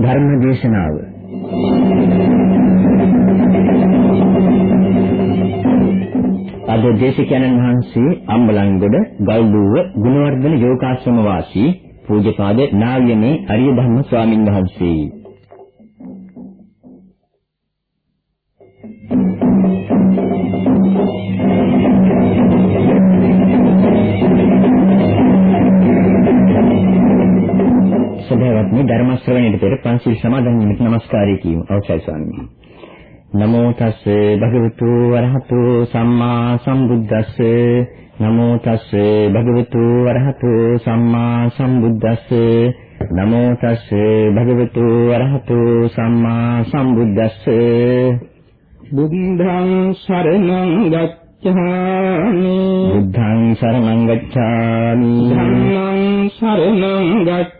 ධර්ම දේශනාව අද දේශකයන්න් වහන්සේ අම්බලන්ගොඩ ගල්දුව ගුණවර්ධන යෝගාශ්‍රම වාසී පූජ්‍යපාද නාවියනේ අරිය ධම්ම ස්වාමින් වහන්සේ ධර්ම ශ්‍රවණයට පෙර පන්සිල් සමාදන් වීමට নমස්කාරය කියමු. අවසරයි ස්වාමීනි. නමෝ තස් භගවතු වරහතු සම්මා සම්බුද්දස්ස. නමෝ තස් භගවතු වරහතු සම්මා සම්බුද්දස්ස. නමෝ තස් භගවතු වරහතු සම්මා සම්බුද්දස්ස. බුද්ධං සරණං ගච්ඡාමි. බුද්ධං සරණං ගච්ඡාමි. ධම්මං සරණං ගච්ඡාමි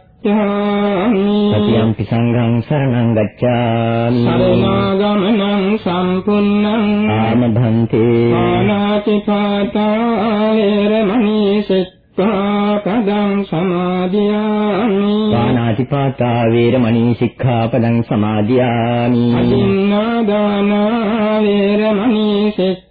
සතියම්පි සංඝං සරණං ගච්ඡාමි। සරණාගමනං සම්පුන්නං ආමභන්තේ ආනාති පාතා වේරමණී සික්ඛාපදං සමාදියාමි। ආනාති පාතා වේරමණී සික්ඛාපදං සමාදියාමි। අදින්නාදාන වේරමණී සික්ඛා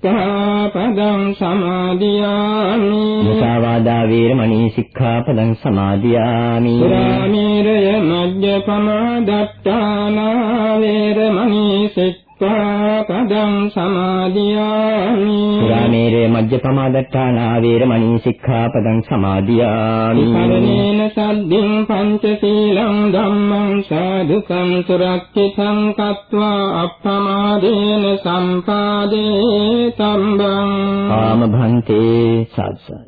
සික්ඛාපදං සමාදියාමි මුසාවාදා වේරමණී සික්ඛාපදං සමාදියාමි සුරාමේරය මජ්ජපමා දත්තානා වේරමණී සික්ඛා සික්ඛාපදං සමාදියාමි. සුරාමේරේ මජ්ජපමාදට්ඨානා වේරමණී සික්ඛාපදං සමාදියාමි. පරණේන සද්දින් පංචශීලං ධම්මං සාදුකං සුරක්ෂිතං කତ୍වා අප්පමාදේන සම්පාදේ තම්බං. ආම භන්තේ සත්සත්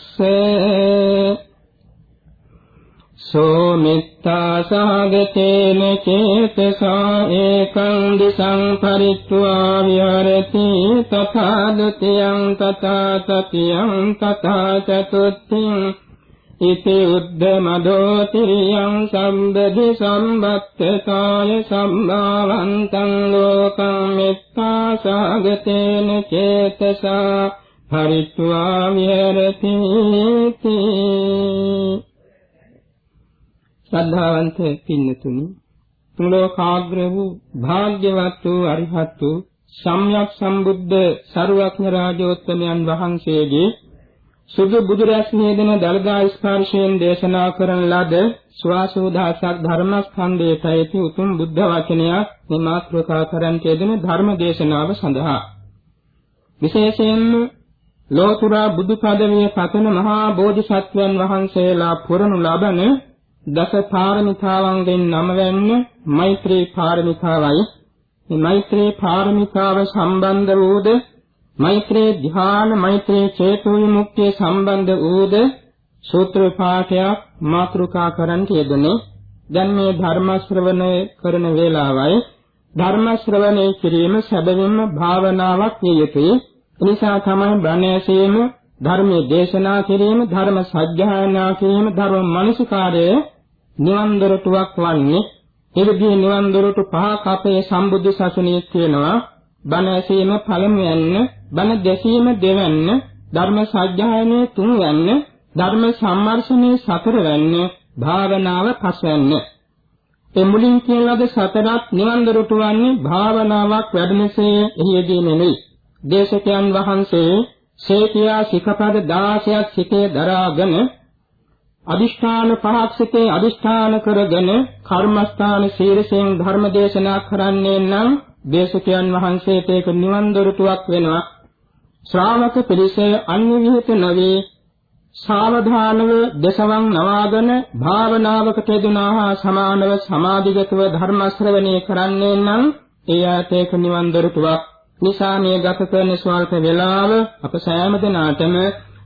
සෝ මිත්තා සාගතේන චේතසා ඒකං දිසං පරිත්වා විහරති තථා ဒ ුතියං තථා තතියං තථා චතුත්ථිං ඉති උද්දමදෝ තිරියං සම්බදි සම්බත්තකාය සම්භාවන්තං ලෝකං මිත්තා සාගතේන චේතසා හරිත්වා විහෙරති ශ්‍රද්ධාවන්ත පින්නතුනි තුන් ලෝකාග්‍ර වූ භාග්‍යවත් වූ අරිහත් වූ සම්්‍යක් සම්බුද්ධ සරුවක්ඥ රාජෝත්තමයන් වහන්සේගේ සුදු බුදුරැස් නේදන දලදා ස්පර්ශයෙන් දේශනා කරන ලද ස්වාසෝදාසක් ධර්මස්කන්ධයට ඇති උතුම් බුද්ධ වචනයක් මේ මාත්‍රකා කරන්ට යෙදෙන ධර්ම දේශනාව සඳහා. විශේෂයෙන්ම ලෝතුරා බුදු පදවිය පතන මහා බෝධිසත්වයන් වහන්සේලා පුරනු ලබන දස පාරමිතාවන්ගෙන් නමවැන්න මෛත්‍රී පාරමිතාවයි. මේ මෛත්‍රී පාරමිතාව සම්බන්ධ වූද මෛත්‍රී ධ්‍යාන මෛත්‍රී චේතෝ විමුක්තිය සම්බන්ධ වූද සූත්‍ර පාඨයක් මාතෘකා කරන් යෙදුනේ. දැන් මේ ධර්ම ශ්‍රවණය කරන වේලාවයි. ධර්ම ශ්‍රවණය කිරීම සැබවින්ම භාවනාවක් විය යුතුයි. එනිසා තමයි බණ ඇසීම ධර්මයේ දේශනා කිරීම ධර්ම සත්‍යයනා කිරීම ධර්ම මනසිකාරය නිවන් දොරටුවක් වන්නේ. එවිදී නිවන් දොරටු පහක් අපේ සම්බුද්ධ ශාසනයේ තියෙනවා. බණ ඇසීම පළමුවෙන්න බණ දැසීම දෙවන්න ධර්ම සත්‍යයනේ තුන්වන්න ධර්ම සම්මර්ෂණේ සතරවන්න භාවනාව පස්වන්න ඒ මුලින් කියන ලද සතරත් නිවන් දොරටු වන්නේ භාවනාවක් වැඩමසේ එහිදී නෙමෙයි. දේශකයන් වහන්සේ සේකියා සිකපද 16ක් සිතේ දරාගෙන අදිෂ්ඨාන පහක් සිතේ අදිෂ්ඨාන කරගෙන කර්මස්ථාන සීරසෙන් ධර්ම දේශනා කරන්නේ නම් දේශකයන් වහන්සේට ඒක නිවන් දොරටුවක් වෙනවා. ශ්‍රාවක පිරිස අන්‍ය විහිත නොවේ. සාවධානව දසවන් නවාගෙන භාවනාවකට යෙදුනා හා සමානව සමාධිගතව ධර්ම ශ්‍රවණය කරන්නේ නම් එයාට ඒක නිවන් දොරටුවක්. නිසා මේ ගත කරන ස්වල්ප වේලාව අප සෑම දිනාටම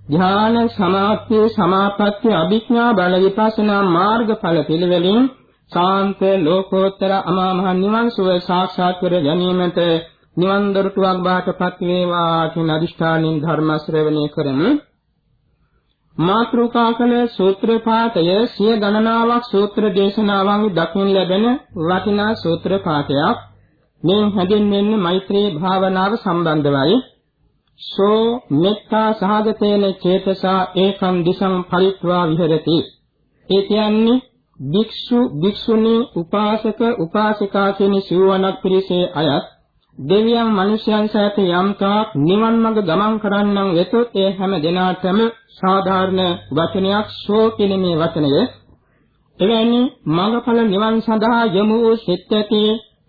ධ්‍යාන සමාධි සමාපatti අභිඥා බල විපස්සනා මාර්ගඵල පිළිවෙලින් සාන්ත ලෝකෝත්තර අමා මහ නිවන් සුව සාක්ෂාත් කර ගැනීමට නිවන් දොරටුවක් බාටපත් වේවා කියන අදිෂ්ඨානින් ධර්ම ශ්‍රවණය කරමු. මාත්‍රුකා කළ සූත්‍ර පාඨය සිය ගණනාවක් සූත්‍ර දේශනාවන් දක්වන ලැබෙන වටිනා සූත්‍ර පාඨයක්. මේ හැඳින්වෙන්නේ මෛත්‍රී භාවනාව සම්බන්ධවයි. සෝ මෙත්තා සහගතේන චේතසා ඒකං දිසං පරිත්වා විහෙරති. ඒ කියන්නේ භික්ෂු භික්ෂුණී උපාසක උපාසිකා කියන සිවණක් පිරිසේ අයත් දෙවියන් මිනිසයන් සෑත යම් තාක් නිවන් මඟ ගමන් කරන්නන් වෙතොත් ඒ හැම දිනාටම සාධාරණ වචනයක් සෝ කියන මේ වචනය. එවැනි මඟඵල නිවන් සඳහා යමු වූ සිත් ඇති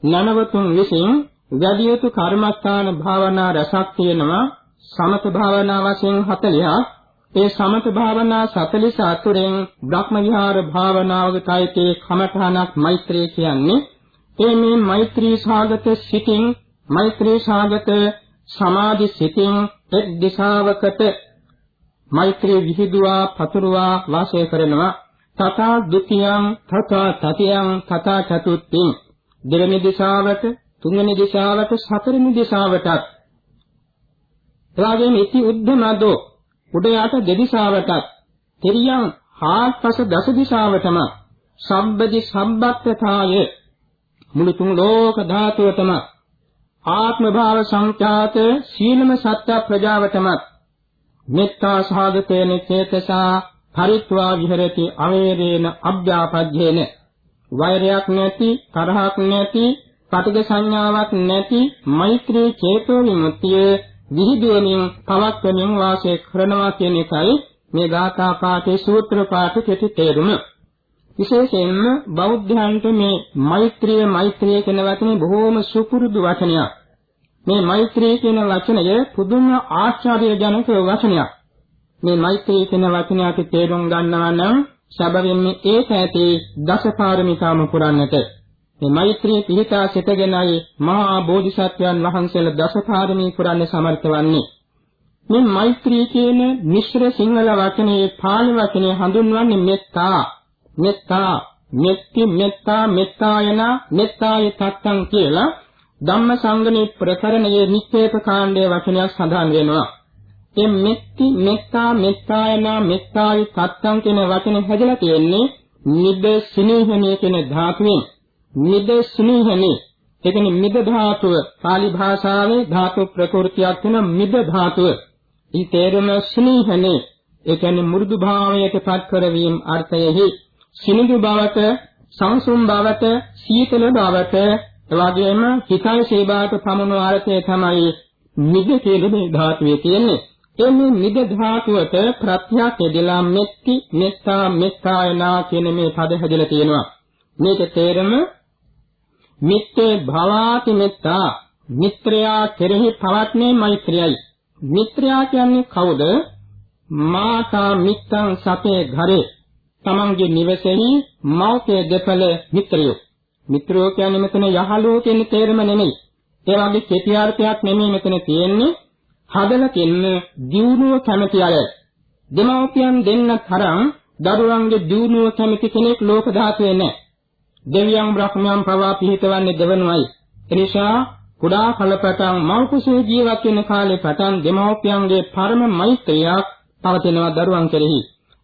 නනවතුන් විසින් වැඩි යුතු කර්මස්ථාන භාවනා රසක් තියෙනවා. සමත භාවනා වශයෙන් 40ක් ඒ සමත භාවනා 44න් බ්‍රහ්ම විහාර භාවනාවකට අයිති කමඨහනක් මෛත්‍රී කියන්නේ. ඒ මේ මෛත්‍රී සාගත සිතින් මෛත්‍රී සාගත සමාධි සිතින් එක් දිශාවකට මෛත්‍රී විහිදුවා පතුරුවා වාසය කරනවා. තථා ဒ ුතියං තථා තතියං තථා චතුත්ථින්. දෙවෙනි දිශාවට තුන්වෙනි දිශාවට හතරවෙනි දිශාවටත්. එවාගෙම ඉති උද්ධමදෝ උඩ යට දෙදිශාවටත්. තෙරියන් හාත්පස දස දිශාවටම සම්බදි සම්බත්තතාය. මුළු තුන් ලෝක ධාතුවටම. ආත්ම භාව සංඛ්‍යාත සීලම සත්‍ය ප්‍රජාවටම. මෙත්තා සාධකේන චේතසා පරිත්වා විහෙරති අවේරේන අභ්‍යාපජ්ජේන. වෛරයක් නැති තරහක් නැති පටිඝ සංඥාවක් නැති මෛත්‍රී චේතෝ විමුක්තිය විහිදුවමින් පවත්වමින් වාසය කරනවා කියන එකයි මේ ගාථා පාඨයේ සූත්‍ර පාඨ කෙටි තේරුම. විශේෂයෙන්ම බෞද්ධයන්ට මේ මෛත්‍රිය මෛත්‍රිය කියන වචනේ බොහෝම සුපුරුදු වචනයක්. මේ මෛත්‍රිය කියන වචනය පුදුම ආශ්චර්යජනක වචනයක්. මේ මෛත්‍රිය කියන වචනයට තේරුම් ගන්නවා නම් සැබවින්ම ඒක ඇති දසපාරමිතාම පුරන්නට. මේ මෛත්‍රී පිහිටා සිටගෙනයි මහා බෝධිසත්වයන් වහන්සේලා දසපාරමී පුරන්න සමර්ථ වන්නේ. මේ මෛත්‍රී කියන මිශ්‍ර සිංහල වචනේ පාලි වචනේ හඳුන්වන්නේ මෙත්තා. මෙත්තා මෙත්ති මෙත්තා මෙත්තායන මෙත්තාය තත්තං කියලා ධම්මසංගණී ප්‍රකරණයේ නිච්ඡේප කාණ්ඩයේ වචනයක් සඳහන් වෙනවා. මේ මෙත්ති මෙත්තා මෙත්තායන මෙත්තායි තත්තං කියන වචනේ හැදලා තියෙන්නේ නිද සිනේහණය කියන ධාතුවෙන් නිද සිනේහණේ ඒ කියන්නේ මිද ධාතුව pāli භාෂාවේ ධාතු ප්‍රකෘතියක් වෙන මිද ධාතුව. ඊ තේරුම සිනේහණේ ඒ කියන්නේ මෘදු භාවයට පත් කරවීම අර්ථයෙහි සිනිඳු බවට සංසුම් බවට සීතල බවට එවාගෙම හිතයි සේබාට පමන අර්ථය තමයි මිද කියන මේ ධාතුවේ තියෙන්නේ. එමේ නිද ධාතුවට ප්‍රත්‍යක් යෙදලා මෙත්ති මෙත්තා මෙත්තායනා කියන මේ පද හැදලා තියෙනවා. මේක තේරම මිත්තේ භවාති මෙත්තා මිත්‍රයා කෙරෙහි පවත්නේ මෛත්‍රියයි. මිත්‍රයා කියන්නේ කවුද? මාතා මිත්තං සතේ ঘরে තමන්ගේ නිවසේහි මෞඛ්‍ය දෙපළ මිත්‍රයෝ. මිත්‍රයෝ කියන්නේ මෙතන යහළුවෝ කියන තේරම නෙමෙයි. ඒ වගේ කෙටි අර්ථයක් නෙමෙයි මෙතන තියෙන්නේ. හදලා තින්න දියුණුව කැමති අය. දෙමව්පියන් දෙන්න තරම් දරුවන්ගේ දියුණුව කැමති කෙනෙක් ලෝක ධාතුවේ නැහැ. දෙවියන් බ්‍රහ්මයන් පවා පිහිටවන්නේ දෙවනුවයි. එනිසා කුඩා කලපටන් මව්කුසේ ජීවත් වෙන කාලේ පටන් දෙමව්පියන්ගේ පරම මෛත්‍රියක් පවතිනවා දරුවන් කෙරෙහි.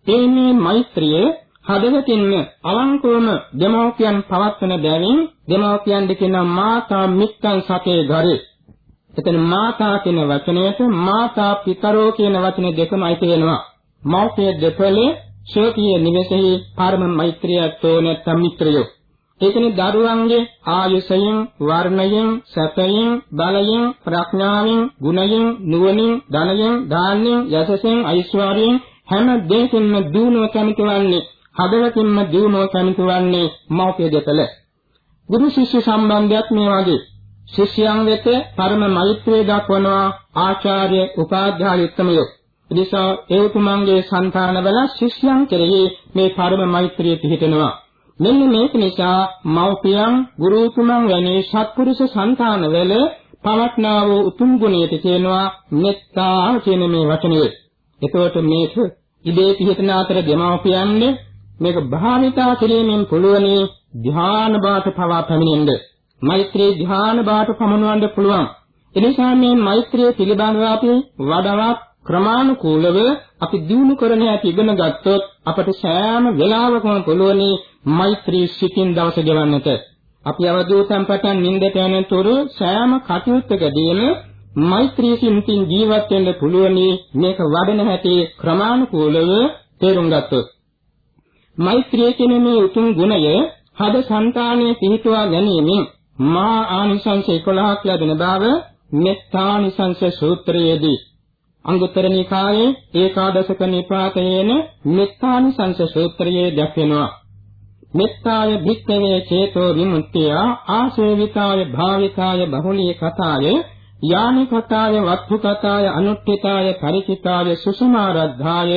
ඒ මේ මෛත්‍රිය හදවතින්ම අවංකවම දෙමව්පියන් පවත්වන බැවින් දෙමව්පියන් දෙකන මාතා මිත්තන් සතේ ගරේ. එතන මාතා කියන වචනයට මාතා පිතරෝ කියන වචන දෙකම අයිති වෙනවා. මෞඛ්‍ය දෙපළේ ශෝකීය නිවසෙහි පරම මෛත්‍රියත්ෝ නැත්නම් මිත්‍රයෝ. ඒකනේ දරුවන්ගේ ආයුෂයෙන්, වර්ණයෙන්, සැපයෙන්, බලයෙන්, ප්‍රඥාවෙන්, ගුණයෙන්, නුවණින්, ධනයෙන්, දාන්නෙන්, යසසෙන්, ඓශ්වර්යයෙන් හැම දෙයකින්ම දිනුව කැමතිවන්නේ, හදවතින්ම දිනුව කැමතිවන්නේ මෞඛ්‍ය දෙපළ. ගුරු ශිෂ්‍ය සම්බන්ධයත් මේ වගේ. ශිෂ්‍යයන් වෙත පරම මෛත්‍රිය දක්වනවා ආචාර්ය උපාධ්‍යාය උත්තමයෝ. එනිසා ඒ උතුමන්ගේ సంతානවල ශිෂ්‍යයන් කෙරෙහි මේ පරම මෛත්‍රිය පිහිටනවා. මෙන්න මේක නිසා මව්පියන් ගුරුතුමන් වැනි සත්පුරුෂ సంతානවල පවත්නා වූ උතුම් ගුණයට කියනවා මෙත්තා කියන මේ වචනය. එතකොට මේක ඉබේ පිහිටන අතර දෙමව්පියන්නේ මේක භාවිතා කිරීමෙන් පුළුවනි ධ්‍යාන බාට පවා පැමිණෙන්නේ. මෛත්‍රී ධ්‍යාන බාට පමනවන්න පුළුවන්. එනිසා මේ මෛත්‍රිය පිළිබඳව අපි වඩාවත් ක්‍රමානුකූලව අපි දිනු කරන හැටි ඉගෙන ගත්තොත් අපට සෑම වෙලාවකම පුළුවනි මෛත්‍රී සිතින් දවස ගෙවන්නට. අපි අවදූතම් පටන් නින්දට යනතුරු සෑම කටයුත්තකදීම මෛත්‍රී සිතින් ජීවත් වෙන්න පුළුවනි මේක වඩන හැටි ක්‍රමානුකූලව තේරුම් ගත්තොත්. මෛත්‍රිය කියන මේ උතුම් ගුණය හද సంతානයේ පිහිටුවා ගැනීමෙන් මා ආනිසංස 11ක් ලැබෙන බව මෙත්තානිසංස සූත්‍රයේදී අංගුත්තර නිකායේ ඒකාදශක නිපාතයේන මෙත්තානිසංස සූත්‍රයේ දැක්වෙනවා. මෙත්තාය භික්ඛවේ චේතෝ විමුක්තිය ආසේවිතාය භාවිකාය බහුලී කතාය යානි කතාය වත්තු කතාය අනුත්ථිතාය පරිචිතාය සුසමාරද්ධාය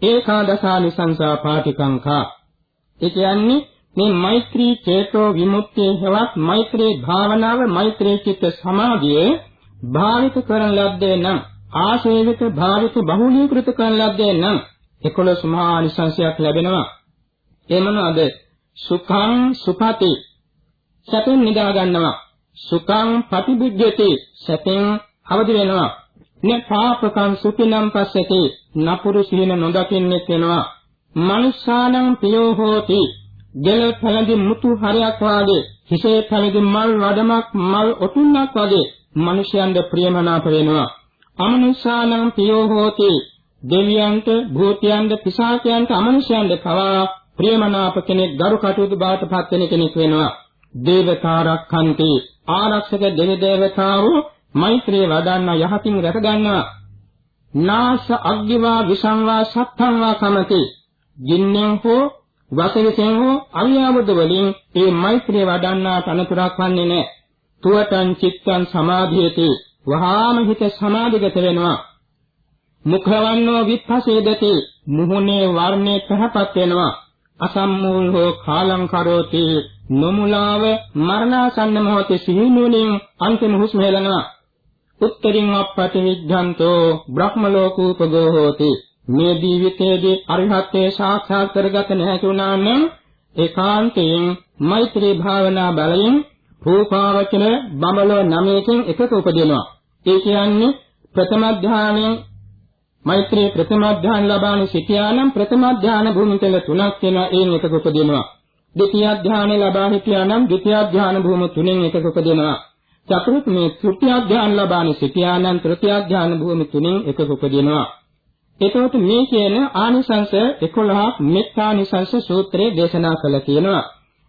ඒකාදශානිසංසා පාටිකංකා. ඒ කියන්නේ මේ මෛත්‍රී චේතෝ විමුක්තිය හෙවත් මෛත්‍රී භාවනාව මෛත්‍රී චිත්ත සමාධිය භාවිත කරන ලද්දේ නම් ආශේවිත භාවිත බහුලීකృత කරන ලද්දේ නම් 11 මහා අනිසංශයක් ලැබෙනවා. ඒ මොනවාද? සුඛං සුපති. සැපෙන් නිදා ගන්නවා. සුඛං පටිබුද්ධති සැපෙන් අවදි වෙනවා. න පාපකං සුඛිනම් පස්සති. නපුරු සීන නොදකින්නෙක් වෙනවා. මනුස්සානං පියෝ හෝති. ගෙල පැලඳි මුතු හරයක් වාගේ හිසේ පැලඳි මල් වඩමක් මල් ඔතුන්නක් වාගේ මිනිසයන්ට ප්‍රියමනාප වෙනවා. අමනුෂ්‍යානං පියෝ හෝති. දෙවියන්ට භූතයන්ට පිසාචයන්ට අමනුෂ්‍යයන්ට පවා ප්‍රියමනාප කෙනෙක් ගරු කටයුතු බාටපත් වෙන කෙනෙක් වෙනවා. දේවතාරක්ඛන්ති. ආරක්ෂක දෙවි දේවතාවෝ මෛත්‍රිය වඩන්න යහතින් රැක ගන්නවා. නාස අග්ගිවා විසංවා සත්තංවා කමති. ජින්නෙන් හෝ වසවිසෙන් හෝ අවියාවද වලින් මේ මෛත්‍රිය වඩන්නාට අනතුරක් වන්නේ නැහැ. තුවටං චිත්තං සමාධියති වහාම හිත සමාධිගත වෙනවා. මුඛවන්නෝ විපස්සේදති මුහුණේ වර්ණේ පහපත් වෙනවා. අසම්මූල හෝ කාලං කරෝති නොමුලාව මරණාසන්න මොහොතේ සිහිනුවණින් අන්තිම හුස්ම හෙලනවා. උත්තරින් අප්පටි විද්ධන්තෝ බ්‍රහ්ම ලෝකූපගෝ හෝති මේ ජීවිතයේදී අරිහත්ත්වයේ සාක්ෂාත් කරගත නැහැ වුණා නම් ඒකාන්තයෙන් මෛත්‍රී භාවනා බලයෙන් රූපාවචන බඹලෝ නමයකින් එකක උපදිනවා. ඒ කියන්නේ ප්‍රථම ධානයෙන් මෛත්‍රී ප්‍රථම ධාන ලබාන සිටියානම් ප්‍රථම ධාන භූමිතල තුනක් වෙනවා ඒන් එකක උපදිනවා. දෙතිය ධානය ලබා හිටියානම් දෙතිය ධාන භූම තුනෙන් එකක උපදිනවා. චතුර්ථ මේ තෘතිය ධාන ලබාන සිටියානම් තෘතිය ධාන භූම තුනෙන් එකක උපදිනවා. එතකොට මේ කියන ආනිසංස 11ක් මෙත්තානිසංස සූත්‍රයේ දේශනා කළ තියෙනවා.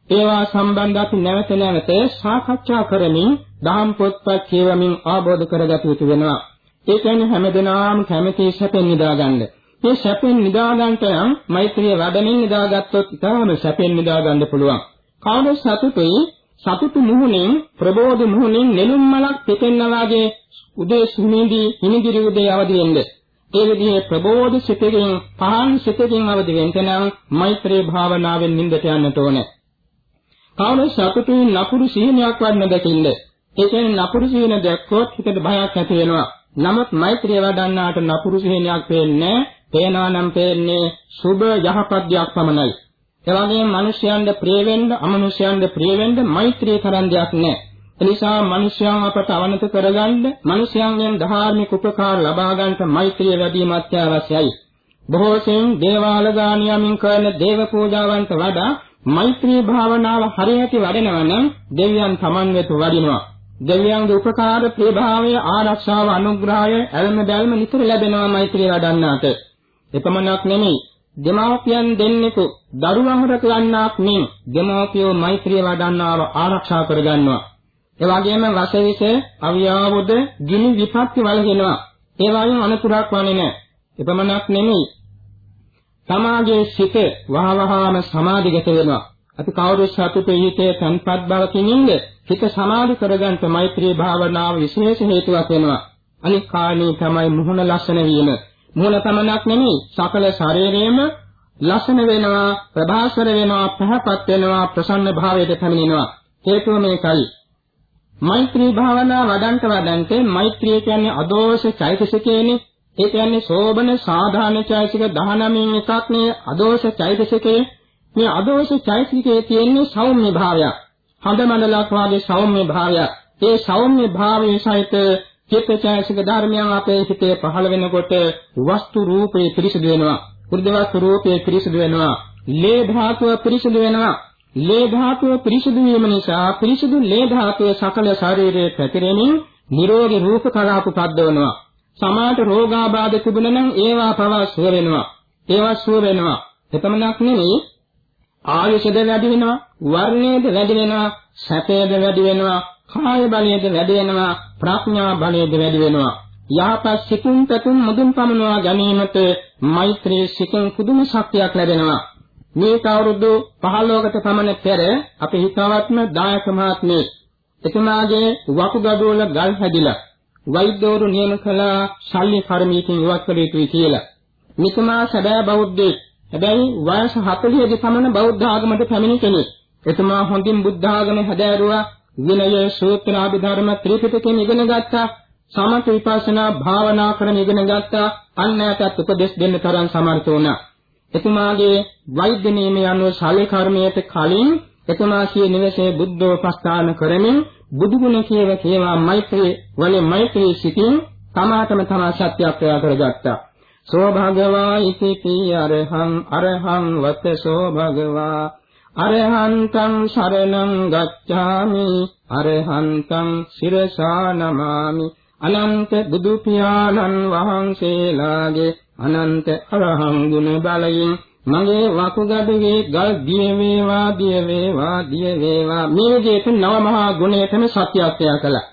ඒවා සම්බන්ධ අපි නැවත නැවත සාකච්ඡා කරමින් දහම් පොත්පත් කියවමින් ආબોධ කරගත යුතු වෙනවා. ඒ කියන්නේ හැමදෙනාම කැමති සැපෙන් නිදාගන්න. මේ සැපෙන් නිදාගන්නට නම් මෛත්‍රිය වඩමින් නිදාගත්තොත් ඉතාලම සැපෙන් නිදාගන්න පුළුවන්. කවුද සතුටුයි සතුටු මුහුණෙන් ප්‍රබෝධ මුහුණෙන් නෙළුම් මලක් පෙතෙන්නා වගේ උදේ සුනිදි හිමිදිරි උදේ අවදි වෙන්නේ. ඒ විදිහේ ප්‍රබෝධ සිතකින් පහන් සිතකින් අවදි වෙන්න නම් මෛත්‍රී භාවනාවෙන් නින්දට යන්නට ඕනේ. කවුරු සතුටින් නපුරු සීනයක් වඩන දෙකින්ද? ඒ කියන්නේ නපුරු සීන දැක්කොත් හිතට බයක් ඇති වෙනවා. නමුත් මෛත්‍රිය වඩන්නාට නපුරු සීනයක් පේන්නේ පේනවා නම් පේන්නේ සුබ යහපත් දෙයක් පමණයි. ඒ වගේම මිනිස්යන්ට ප්‍රිය වෙන්න, අමනුෂ්‍යයන්ට ප්‍රිය වෙන්න මෛත්‍රිය තරම් දෙයක් නැහැ. එනිසා මිනිස්යන් අපට අවනත කරගන්න, මිනිස්යන්ගෙන් ධාර්මික උපකාර ලබා ගන්නට මෛත්‍රිය වැඩිම අත්‍යවශ්‍යයි. බොහෝ සෙයින් දේවාල ගානියමින් කරන දේව පූජාවන්ට වඩා මෛත්‍රී භාවනාව හරියට වඩනවා නම් දෙවියන් Taman වෙත වඩිනවා. දෙවියන්ගේ උපකාර ප්‍රේභාවය ආරක්ෂාව අනුග්‍රහය ඇල්ම බැල්ම නිතර ලැබෙනවා මෛත්‍රිය වඩන්නාට. එපමණක් නෙමෙයි දෙමාපියන් දෙන්නෙකු දරුවන් රැකගන්නාක් මෙන් දෙමාපියෝ මෛත්‍රිය වඩන්නාව ආරක්ෂා කරගන්නවා. ඒ වගේම වසවිස, අවියාවුද, ගිනි විපත්ති වලගෙනවා. ඒ වගේම අනතුරක් වන්නේ නැහැ. එපමණක් නෙමෙයි. සමාජයේ සිට වහවහාම සමාධිගත වෙනවා. අපි කවුරු සතුටේ හිතේ තන්පත් බවකින් ඉන්න හිත සමාධි කරගන්න මෛත්‍රී භාවනාව විශේෂ හේතුවක් වෙනවා. අනික් කාණේ තමයි මුහුණ ලස්සන වීම. මුහුණ පමණක් නෙමෙයි සකල ශරීරයේම ලස්සන වෙනවා, ප්‍රභාස්වර වෙනවා, පහපත් වෙනවා, ප්‍රසන්න භාවයට පැමිණෙනවා. හේතුව මේකයි. මෛත්‍රී භාවනා වඩන්ට වඩන්ට මෛත්‍රිය කියන්නේ අදෝෂ චෛතසිකේනේ. ඒ කියන්නේ සෝබන සාධාන චෛතසික 19න් එකක් නේ අදෝෂ චෛතසිකේ. මේ අදෝෂ චෛතසිකේ තියෙන්නේ සෞම්‍ය භාවයක්. හඳ මණ්ඩලක් වාගේ සෞම්‍ය භාවයක්. ඒ සෞම්‍ය භාවයේ සහිත චිත්තචෛතසික ධර්මයන් අපේ හිතේ පහළ වෙනකොට වස්තු රූපේ පිරිසිදු වෙනවා. කුරුද වස්තු රූපේ පිරිසිදු වෙනවා. ලේ ධාතුව පිරිසිදු වෙනවා. ලේ ධාතුව පිරිසිදු වීම නිසා පිරිසිදු ලේ ධාතුව සකල ශරීරයේ පැතිරෙමින් නිරෝගී රූප කලාප පද්දවනවා. සමාත රෝගාබාධ තිබුණ නම් ඒවා පවා සුව වෙනවා. ඒවා සුව වෙනවා. එපමණක් නෙවෙයි ආයුෂද වැඩි වෙනවා, වර්ණයේද වැඩි වෙනවා, සැපයේද වැඩි වෙනවා, කාය බලයේද වැඩි වෙනවා, ප්‍රඥා බලයේද වැඩි වෙනවා. යහපත් සිතුම් පැතුම් මුදුන් පමනවා ගැනීමට මෛත්‍රී සිතුම් පුදුම ශක්තියක් ලැබෙනවා. මේක අවුරුදු 15කට පමණ පෙර අපේ හිතවත්ම දායක මහත්මේ එතුමාගේ වකුගඩුවල ගල් හැදිලා වෛද්‍යවරු නියම කළ ශල්‍ය කර්මයකින් ඉවත් කළ යුතුයි කියලා. මෙතුමා සැබෑ බෞද්ධයෙක්. හැබැයි වයස 40 දී පමණ බෞද්ධ ආගමට පැමිණි කෙනෙක්. එතුමා හොඳින් බුද්ධ ආගම හැදෑරුවා. විනය සූත්‍ර අභිධර්ම ත්‍රිපිටකයෙන් ඉගෙන ගත්තා. සමථ විපස්සනා භාවනා කරන ඉගෙන ගත්තා. අන්‍යයන්ට උපදෙස් දෙන්න තරම් සමර්ථ වුණා. එතුමාගේ වෛද්‍ය නියමය අනුව ශාලේ කර්මයට කලින් එතුමා සිය නිවසේ බුද්ධෝපස්ථාන කරමින් බුදුගුණ කියව කියවා මෛත්‍රී වලින් මෛත්‍රී සිතින් තමාටම තමා සත්‍යයක් ප්‍රයා කරගත්තා. සෝ භගවා ඉති පී අරහං අරහං වත සෝ භගවා අරහන්තං සරණං ගච්ඡාමි අරහන්තං සිරසා නමාමි අනන්ත බුදු පියාණන් වහන්සේලාගේ අනන්ත අරහං ගුණ බලයෙන් මගේ වකුගඩුවේ ගල් දිය වේවා දිය වේවා දිය වේවා මේ විදිහට නව මහා ගුණයටම සත්‍යක්‍රියා කළා.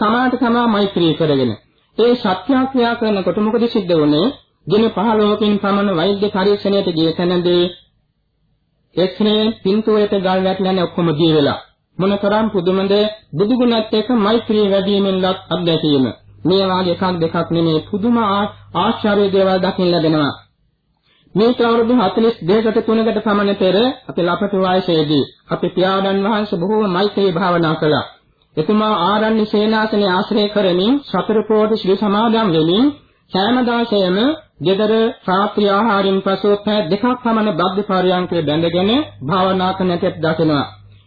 තමාට තමා මෛත්‍රී කරගෙන ඒ සත්‍යක්‍රියා කරනකොට මොකද සිද්ධ වුනේ? දින 15කින් පමණ වෛද්‍ය පරීක්ෂණයට ගිය තැනදී එක්නේ පින්තූරයට ගල් වැටලානේ ඔක්කොම දිය වෙලා. මොනතරම් පුදුමද බුදුගුණත් එක්ක මෛත්‍රී වැඩිමෙන්ලත් අත්දැකීම. මේ වාගේ එකක් දෙකක් නෙමේ පුදුම ආශ්චර්ය දේවල් දකින්න ලැබෙනවා. මේක අවුරුදු 42කට 3කට පමණ පෙර අපේ ලපට වයසේදී අපේ පියාණන් වහන්සේ බොහෝ මෛත්‍රී භාවනා කළා. එතුමා ආරණ්‍ය සේනාසනේ ආශ්‍රය කරමින් සතර කෝටි ශ්‍රී සමාදම් වෙමින් සෑම දාසයම ගෙදර රාත්‍රී ආහාරයෙන් පසු පැය දෙකක් පමණ බද්ධ පරියන්කේ බැඳගෙන භාවනා කරන ඇතත් දකිනවා.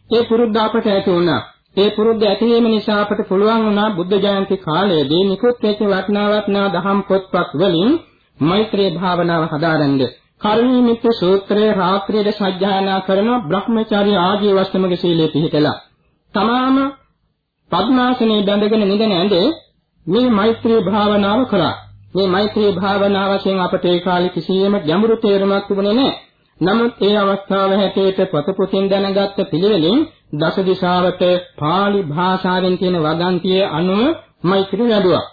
ඒ පුරුද්ද අපට ඇති වුණා. ඒ පුරුද්ද ඇතිවීම නිසා අපට පුළුවන් වුණා බුද්ධ ජයන්ති කාලයේදී නිකුත් වෙච්ච වටිනා වටිනා දහම් පොත්පත් වලින් මෛත්‍රී භාවනාව හදාරන්න. කර්මී මිත්‍ර සූත්‍රයේ රාත්‍රියේ සජ්ජායනා කරන බ්‍රහ්මචාරී ආජීවස්තමක සීලයේ පිහිටලා. තමාම පద్මාසනේ බැඳගෙන නිදන ඇඳේ මේ මෛත්‍රී භාවනාව කරා. මේ මෛත්‍රී භාවනාව වශයෙන් අපට ඒ කාලේ කිසියම් ගැඹුරු තේරුමක් තිබුණේ නැහැ. නමුත් ඒ අවස්ථාව හැටියට පොතපොතින් දැනගත්ත පිළිවෙලින් දස දිශාවට pāli භාෂාවෙන් තියෙන වදන්තියේ අනුව මෛත්‍රී වැඩුවා.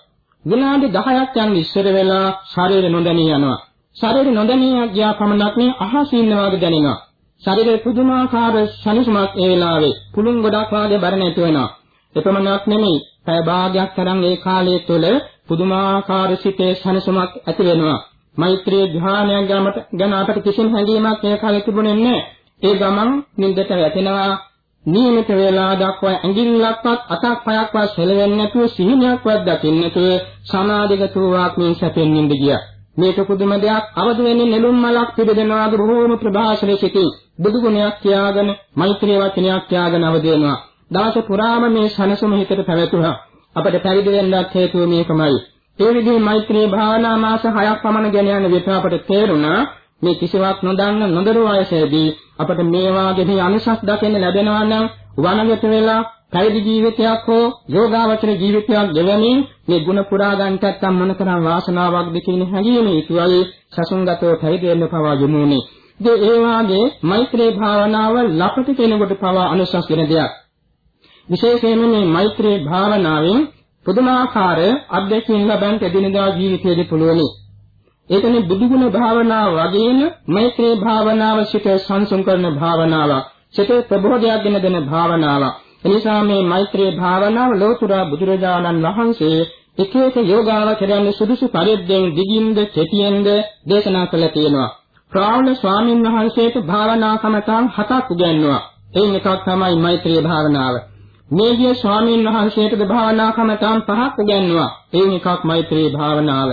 විනාඩි 10ක් යන ඉස්සර වෙලා ශරීරය නොදැනී යනවා. ශරීරය නොදැනී ගියා පමණක් නේ අහසින් ඉන්නවා වගේ දැනෙනවා. ශරීරයේ පුදුමාකාර සනිසුමක් ඒ වෙලාවේ පුළුන් ගොඩක් වාගේ බර නැති වෙනවා. එපමණක් නෙමෙයි, පැය භාගයක් තරම් ඒ කාලය තුළ පුදුමාකාර සිතේ සනිසුමක් ඇති වෙනවා. මෛත්‍රී ධ්‍යානයක් ගැන අපට කිසිම හැඟීමක් ඒ කාලේ තිබුණේ නැහැ. ඒ ගමන් නින්දට වැටෙනවා නියමිත වේලා දක්වා ඇඟිල්ලක්වත් අතක් පයක්වත් සැලෙන්නේ නැතුව සිහිනයක්වත් දකින්න නැතුව සමාධිගත වූවක් මේ සැපෙන් නිඳ ගියා. මේක පුදුම දෙයක් අවදි වෙන්නේ නෙළුම් මලක් පිළිදෙනවාගේ බොහෝම ප්‍රභාසලේ සිටි බුදු ගුණයක් කියාගෙන මෛත්‍රී වචනයක් කියාගෙන අවදි වෙනවා. දවස පුරාම මේ සනසම හිතට පැවතුණා. අපට පැවිදි වෙන්නත් හේතුව මේකමයි. ඒ විදිහේ මෛත්‍රී භාවනා මාස 6ක් පමණ ගෙන යන විට අපට තේරුණා මේ කිසිවක් නොදන්න නොදරු වයසේදී අපට මේ වාගේ අනුසස් දකින්න ලැබෙනවා නම් වනගත වෙලා පැවිදි ජීවිතයක් හෝ යෝගාවචර ජීවිතයක් ගෙවමින් මේ ಗುಣ පුරා ගන්නට නැත්නම් මොනතරම් වාසනාවක්ද කියන හැඟීම ඉතුවයි සසුන්ගතව පැවිදි වෙන්න පවා යමුනේ. ඒ ඒ වාගේ මෛත්‍රී භාවනාව ලපට කෙනෙකුට පවා අනුසස් වෙන දෙයක්. විශේෂයෙන්ම මේ මෛත්‍රී භාවනාවෙන් පුදුමාකාර අධ්‍යක්ෂින් ලබන්න එදිනදා ජීවිතයේදී පුළුවනි. ඒකනේ බුදුගුණ භාවනාව වගේම මෛත්‍රී භාවනාව සිට සංසුන් කරන භාවනාවක්. සිට ප්‍රබෝධයක් ගෙන දෙන භාවනාවක්. එනිසා මේ මෛත්‍රී භාවනාව ලෝතුරා බුදුරජාණන් වහන්සේ එක එක යෝගාවචරයන් සුදුසු පරිද්දෙන් දිගින්ද කෙටියෙන්ද දේශනා කළා තියෙනවා. ප්‍රාණ ස්වාමීන් වහන්සේට භාවනා කමතාන් හතක් උගන්වුවා. එයින් එකක් තමයි මෛත්‍රී භාවනාව. මේගිය ස්වාමීන් වහන්සේටද භාවනා කමතාන් පහක් උගන්වුවා. එයින් එකක් මෛත්‍රී භාවනාව.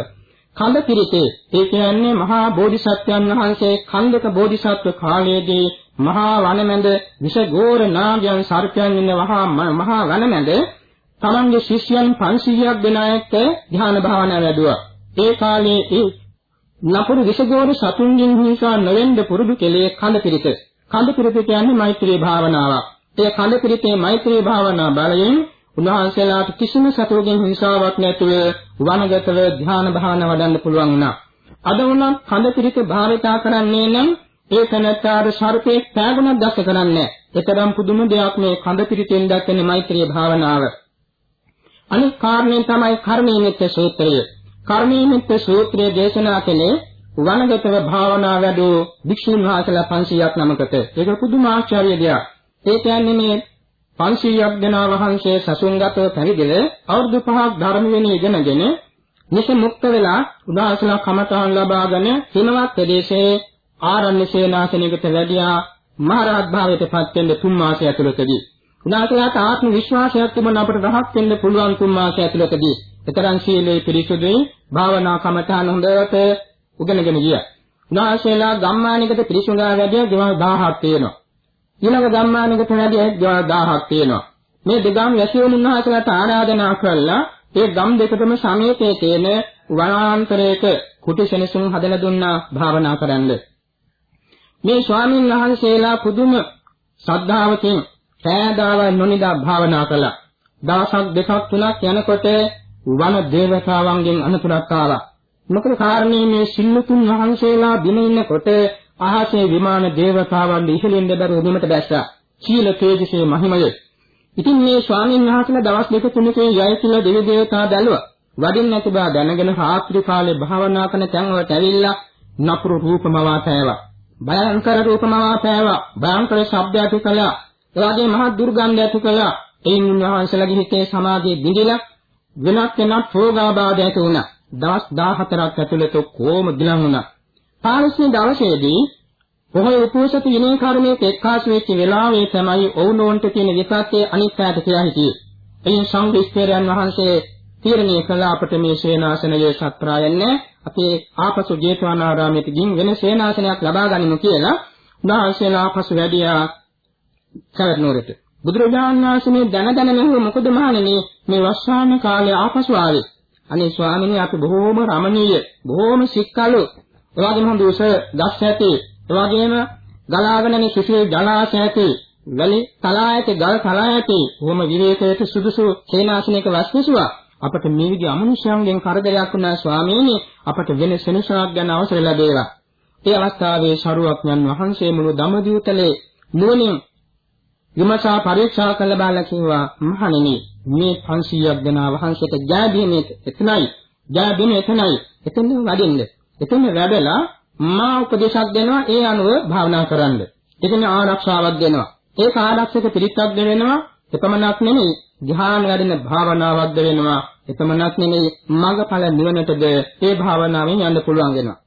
කඳ පිරිතේ ඒ කියන්නේ මහා බෝධිසත්වයන් වහන්සේ කන්දක බෝධිසත්ව කාලයේදී මහා වනමැද විෂගෝර නාගයන් සර්පයන් ඉන්න මහා වනමැද තමන්ගේ ශිෂ්‍යයන් 500ක් දෙන අයට ධ්‍යාන භාවනා වැඩුවා. ඒ කාලේ ඒ නපුරු විෂගෝර සතුන්ගෙන් හිංසා නොවෙන්න පුරුදු කෙලේ කඳ පිරිත. කඳ පිරිත කියන්නේ මෛත්‍රී භාවනාවක්. ඒ කඳ පිරිතේ මෛත්‍රී භාවනා බලයෙන් උන්වහන්සේලාට කිසිම සතුවකින් හිංසාවක් නැතුව වනගතව ධ්‍යාන භාවනා වඩන්න පුළුවන් වුණා. අද වුණත් කඳ පිරිත භාවිතා කරන්නේ නම් ඒ තැනත්තාට සර්පේ පෑගුණක් දැක කරන්නේ. ඒතරම් පුදුම දෙයක් මේ කඳ පිරිතෙන් දැක්කනේ මෛත්‍රී භාවනාව. අනිත් කාරණේ තමයි කර්මීනිත්‍ය සූත්‍රය. කර්මීනිත්‍ය සූත්‍රයේ දේශනා කළේ වනගතව භාවනා වැඩෝ භික්ෂුන් වහන්සේලා 500ක් නමකට. ඒක පුදුම ආශ්චර්ය දෙයක්. ඒ කියන්නේ මේ 500ක් දෙනා වහන්සේ සසුන්ගතව පැවිදිල අවුරුදු 5ක් ධර්ම වෙණි ඉගෙනගෙන නිස මුක්ත වෙලා උදාසලා කමතහන් ලබාගෙන හිමවත් ප්‍රදේශයේ ආරණ්‍ය සේනාසනයකට වැඩියා මහරහත් භාවයට පත් වෙන්න තුන් මාසය ඇතුළතදී. උදාසලාට ආත්ම විශ්වාසයක් තිබුණ අපට රහත් වෙන්න පුළුවන් තුන් මාසය ඇතුළතදී. එතරම් සීලේ පිරිසුදුයි භාවනා කමතහන් හොඳට උගෙනගෙන ගියා. උදාසලා ගම්මානිකට පිරිසුදා වැඩියා ගෙවල් 1000ක් තියෙනවා. ඊළඟ ගම්මානකට වැඩි 1000ක් තියෙනවා. මේ දෙගම් වැසියන් උන්වහන්සේලාට ආරාධනා කළා ඒ ගම් දෙකටම සමීපයේ තියෙන වනාන්තරයක කුටි සෙනසුන් හදලා දුන්නා භාවනා කරන්න. මේ ස්වාමීන් වහන්සේලා පුදුම ශ්‍රද්ධාවකින් පෑදාව නොනිදා භාවනා කළා. දවසක් දෙකක් තුනක් යනකොට වන දේවතාවන්ගෙන් අනතුරක් ආවා. මොකද කාරණේ මේ සිල්ලුතුන් වහන්සේලා දින ඉන්නකොට අහසේ විමාන දේවතාවන් ඉහළින් බැරුව බිමට බැස්සා. සීල තේජසේ මහිමය. ඉතින් මේ ස්වාමීන් වහන්සේලා දවස් දෙක තුනකේ යයි කියලා දෙවි දේවතා බැලුවා. වඩින් නැති බව දැනගෙන රාත්‍රී කාලේ භාවනා කරන තැන් වලට ඇවිල්ලා නපුරු රූපමවා පෑවා. භයංකර රූපමවා පෑවා. භයංකර ශබ්ද ඇති කළා. ඒ වගේ මහා දුර්ගන්ධ ඇති කළා. එයින් උන්වහන්සේලාගේ හිතේ සමාධිය බිඳිලා වෙනත් වෙනත් රෝගාබාධ ඇති වුණා. දවස් 14ක් ඇතුළත කොහොම ගිලන් වුණා. 15 දවසේදී පොහොය උපෝසත විනය කර්මයේ එක්කාසු වෙච්ච වෙලාවේ තමයි ඔවුනෝන්ට තියෙන විපත්තේ අනිත් පැයට කියලා හිටියේ. එයින් සංඝිස්තරයන් වහන්සේ තීරණය කළ අපට මේ ශේනාසනයේ සත්‍රායන්නේ අපේ ආපසු ජේතවනාරාමයට ගින් වෙන ශේනාසනයක් ලබා ගනිමු කියලා උන්වහන්සේලා ආපසු වැඩියා කවරනෝරට. බුදුරජාණන් වහන්සේ මේ දැන දැන මෙහුව මොකද මහණෙනි මේ වස්සාන කාලේ ආපසු ආවේ. අනේ ස්වාමීනි අපි බොහෝම රමණීය බොහෝම සික්කලු ඒ වගේම හොඳ උස ගස් ඇති, ඒ වගේම ගලාගෙන යන සිසිල් ජලාශය ඇති, වැලි තලා ඇති, ගල් තලා ඇති, බොහොම විවේකයට සුදුසු සේනාසනයක වස්විසුවා. අපට මේ විදි අමනුෂ්‍යයන්ගෙන් කරදරයක් වුණා ස්වාමීනි. අපට වෙන සෙනසුනක් ගැන අවසර ලැබේවා. ඒ අවස්ථාවේ ශරුවක්ඥන් වහන්සේ මුළු දමදියුතලේ නුවණින් විමසා පරීක්ෂා කළ බලලා කිව්වා මහණෙනි මේ 500ක් දෙනා වහන්සේට ජයදීමේ එතනයි. ජයදීම එතනයි. එතන වඩින්න. එතන වැඩලා මා උපදේශක් දෙනවා ඒ අනුව භාවනා කරන්න. එතන ආරක්ෂාවක් දෙනවා. ඒක ආරක්ෂක පිළිත්තක් දෙවෙනවා එපමණක් නෙමෙයි ධ්‍යාන වැඩෙන භාවනාවක් දෙවෙනවා එපමණක් නෙමෙයි මඟඵල නිවනටද ඒ භාවනාවෙන් යන්න පුළුවන් වෙනවා.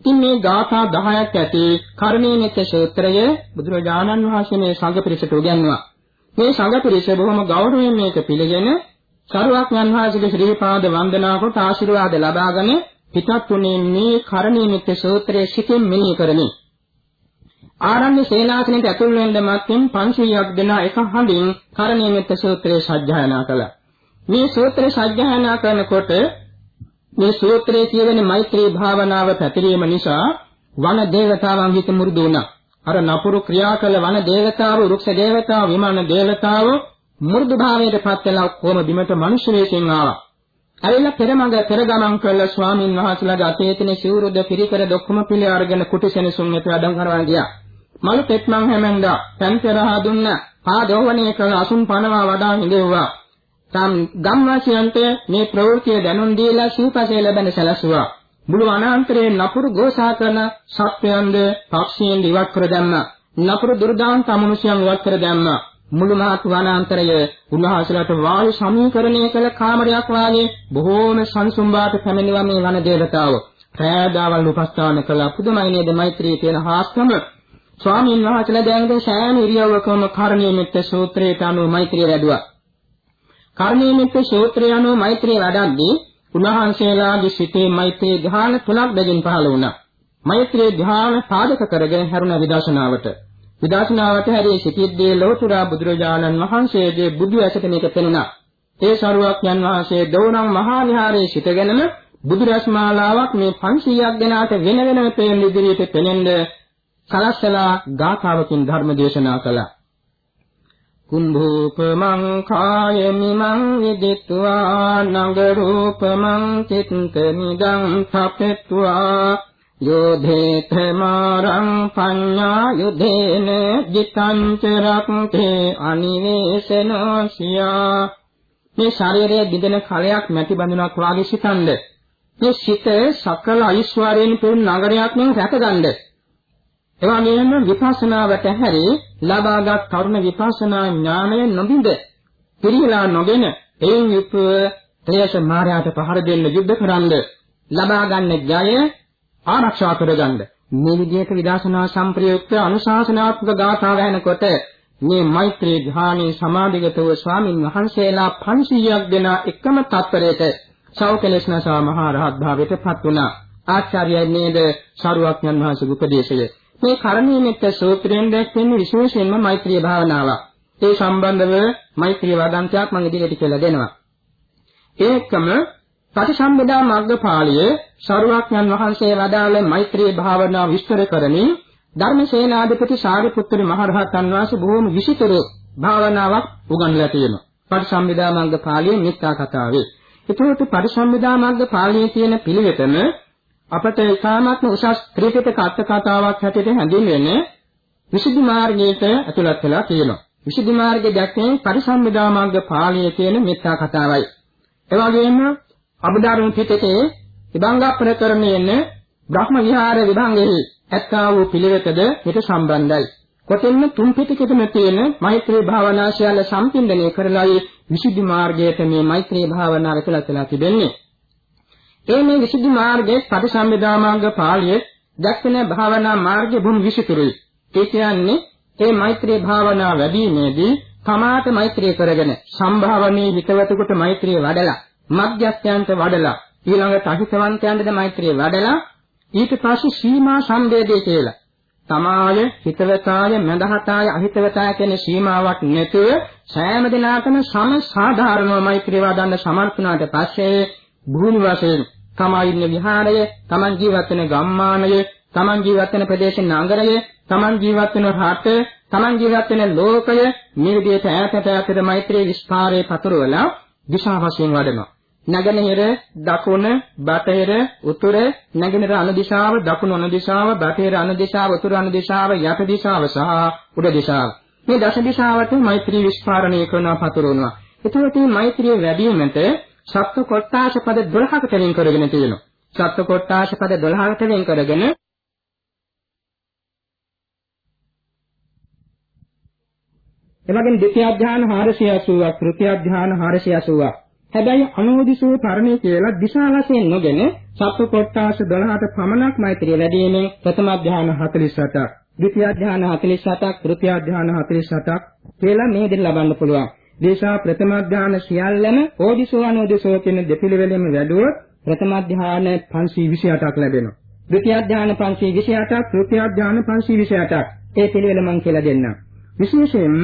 ඉතින් මේ ගාථා 10ක් ඇති කර්ණීයක සූත්‍රය බුදුරජාණන් වහන්සේ මේ සංඝ පිරිසට උගන්වනවා. මේ සංඝ පිරිස බොහොම ගෞරවයෙන් මේක පිළිගෙන සරුවක් වහන්සේගේ ශ්‍රී පාද වන්දනා කොට ආශිර්වාද ලබාගෙන පිටත් උනේ මේ කරණීයක සූත්‍රයේ සිටින් මෙනෙහි කරමින් ආරණ්‍ය සේනාසනෙට ඇතුල් වෙන්න මත්ෙන් 500ක් දෙනා එක හඳින් කරණීයක සූත්‍රයේ සජ්ජායනා කළා. මේ සූත්‍රය සජ්ජායනා කරනකොට මේ සූත්‍රයේ කියවෙන මෛත්‍රී භාවනාව පැතිරීම නිසා වන දේවතාවන් හිත මුරුදු වුණා. අර නපුරු ක්‍රියා කළ වන දේවතාවෝ, රුක්ෂ දේවතාවෝ, විමාන දේවතාවෝ මුරුදු භාවයට පත් වෙලා කොහොම බිමට මිනිස්සු වෙසින් ආවා. ඇවිල්ලා පෙරමඟ පෙරගමන් කළ ස්වාමින් වහන්සේලාගේ අතේ තියෙන සිවුරුද පිරිකර දොක්කම පිළි අරගෙන කුටිසෙනසුන් මෙත වැඩම කරවා ගියා. මලු පෙත්මන් හැමෙන්දා පන් පෙරහා දුන්න පාදෝවණේ කළ අසුන් පනවා වඩා හිඳෙව්වා. තම් ගම්වාසීන්ට මේ ප්‍රවෘත්තිය දැනුම් දීලා සූපසේ ලැබෙන සැලසුවා. මුළු අනාන්තරයේ නපුරු ගෝසා කරන සත්වයන්ද පක්ෂීන් ඉවත් කර දැම්මා. නපුරු දුර්දාන්ත අමනුෂ්‍යයන් ඉවත් කර දැම්මා. මුළු මහත් වනාන්තරය උන්වහන්සේලාට වායු සමීකරණය කළ කාමරයක් වාගේ බොහෝම සංසුම්බාට පැමිණිවා මේ වන දේවතාව. රෑදාවල් උපස්ථාන කළ පුදුමයි නේද මෛත්‍රී කියන හාස්කම. ස්වාමීන් වහන්සේලා දැන් සෑම ඉරියව්වකම කර්ණීය මෙත්ත සූත්‍රයට අනුව මෛත්‍රිය වැඩුවා. කර්ණීයමිත්ත ශෝත්‍රය අනුව මෛත්‍රිය වඩද්දී උන්වහන්සේලාගේ සිතේ මෛත්‍රී ධ්‍යාන තුනක් බැගින් පහළ වුණා. මෛත්‍රී ධ්‍යාන සාධක කරගෙන හැරුණ විදර්ශනාවට. විදර්ශනාවට හැරී සිටිද්දී ලෝතුරා බුදුරජාණන් වහන්සේගේ බුදු ඇසට මේක පෙනුණා. ඒ ශරුවක්යන් වහන්සේ දෝණම් මහා විහාරයේ සිටගෙනම බුදු රස්මාලාවක් මේ 500ක් දෙනාට වෙන වෙනම පෙරෙන ඉදිරියට පෙනෙන්න කලස්සලා ගාථාවකින් ධර්ම දේශනා කළා. කුම්භූපමං කායමිමං විදිත්වා නගරූපමං චිත්තනිදං සපෙත්වා යෝධේත මාරං පඤ්ඤා යුධේන ජිතං චරක්ඛේ අනිවේසනෝසියා මේ ශරීරයේ බිඳෙන කලයක් මැටි බඳුනක් වාගේ සිතන්ද? මේ සිත සකල ඓශ්වර්යයෙන් පෙරණ නගරයක් මෙන් රැකගන්නේ එවැගේම විපස්සනාවට හැරි ලබාගත් කරුණ විපස්සනා ඥානය නොබින්ද පිළිලා නොගෙන එයින් යුක්ව ක්ලේශ මායාට පහර දෙන්න යුද්ධ කරන්ද? ලබා ගන්න ජය ආරක්ෂා කරගන්න මේ විදිහට විදර්ශනා සම්ප්‍රයුක්ත අනුශාසනාත්මක ගාථා වැහෙනකොට මේ මෛත්‍රී ධානී සමාධිගතව ස්වාමින් වහන්සේලා 500ක් දෙන එකම තත්පරයක සෞකලේශනසා මහා රහත් භාවයට පත් වුණා ආචාර්යය නේද ශරුවක්ඥන් වහන්සේගේ උපදේශය මේ කරණීයමෙත්ත සූත්‍රයෙන් දැක්වෙන්නේ විශේෂයෙන්ම මෛත්‍රී භාවනාවක්. ඒ සම්බන්ධව මෛත්‍රී වදන්තයක් මම ඉදිරියට කියලා දෙනවා. ඒකම පටිසම්භිදා මග්ගපාළිය ශරුවක්ඥන් වහන්සේ වදාළ මෛත්‍රී භාවනාව විස්තර කරමින් ධර්මසේනාධිපති සාරිපුත්‍ර මහරහතන් වහන්සේ බොහෝම විචිතර භාවනාවක් උගන්වලා තියෙනවා. පටිසම්භිදා මග්ගපාළියේ මිත්‍යා කතාවේ. ඒකට පරිසම්බිදා මග්ග පාළියේ තියෙන පිළිවෙතම අපට ඉතාමත්ම උසස් ත්‍රිපිටක අර්ථ කතාවක් හැටියට හැඳින්වෙන්නේ විසුද්ධි මාර්ගයට ඇතුළත් වෙලා තියෙනවා. විසුද්ධි මාර්ගයේ දැක්වෙන පරිසම්බිදා මාර්ග පාළියේ තියෙන මෙත්තා කතාවයි. ඒ වගේම අභිධර්ම පිටකේ විභංග ප්‍රකරණයේ බ්‍රහ්ම විහාර විභංගෙහි ඇත්තා වූ පිළිවෙතද ඊට සම්බන්ධයි. කොටින්ම තුන් පිටකෙතම තියෙන මෛත්‍රී භාවනා ශාල සම්පින්දනය කරලායි විසුද්ධි මාර්ගයට මේ මෛත්‍රී භාවනාව ඇතුළත් වෙලා තිබෙන්නේ. ඒ මේ විසුද්ධි මාර්ගයේ පටිසම්භිදා මාර්ග පාළියේ දක්වන භාවනා මාර්ගය බොහොම විසිතුරුයි. ඒ කියන්නේ මේ මෛත්‍රී භාවනා වැඩිීමේදී තමාට මෛත්‍රී කරගෙන සම්භාවනීය හිතවතෙකුට මෛත්‍රී වඩලා මධ්‍යස්ථයන්ට වඩලා ඊළඟට අහිතවන්තයන්ටද මෛත්‍රී වඩලා ඊට පස්සේ සීමා සම්බේධය කියලා තමාය හිතවතාය මඳහතාය අහිතවතාය කියන සීමාවක් නැතුව සෑම දිනකම සම සාධාරණව මෛත්‍රී වඩන්න සමර්ථුණාට පස්සේ භූමි වශයෙන් තමා ඉන්න විහාරය, තමන් ජීවත් වෙන ගම්මානය, තමන් ජීවත් වෙන ප්‍රදේශ නගරය, තමන් ජීවත් වෙන රට, තමන් ජීවත් වෙන ලෝකය මේ විදිහට ඈතට ඈතට මෛත්‍රී විස්තරේ පතුරවලා දිශා වශයෙන් වඩනවා. නැගෙනහිර දකුණ බටහිර උතුර නැගෙනහිර අනු දිශාව දකුණු අනු දිශාව බටහිර අනු දිශාව උතුර අනු දිශාව යට දිශාව සහ උඩ දිශාව මේ දස දිශාවට මෛත්‍රී විස්පාරණය කරනවා පතුරවනවා. එතකොට මේ මෛත්‍රිය වැඩි වීමට සත්ව කොට්ටාශ පද 12කට වෙන් කරගෙන තියෙනවා. සත්ව කොට්ටාශ පද 12කට වෙන් කරගෙන එවැගේම ද්විතිය ධ්‍යාන 480ක් තෘතිය ධ්‍යාන 480ක් හැබැයි අනුමෝදිසෝ තරණේ කියලා දිශා වශයෙන් නොගෙන සත්ව කොට්ටාශ 12ට පමණක් මෛත්‍රිය වැඩිමෙන් ප්‍රථම ධ්‍යාන 48ක් ද්විතිය ධ්‍යාන 47ක් තෘතිය ධ්‍යාන 47ක් කියලා මේ දෙන්න ලබන්න පුළුවන්. දේශා ප්‍රථම ධ්‍යාන සියල්ලම ඕදිසෝ අනෝදිසෝ කියන දෙපිළිවෙලෙම වැඩුවොත් ප්‍රථම ධ්‍යාන 528ක් ලැබෙනවා. ද්විතිය ධ්‍යාන 528ක් තෘතිය ධ්‍යාන 528ක් ඒ පිළිවෙල මම කියලා දෙන්නම්. විශේෂයෙන්ම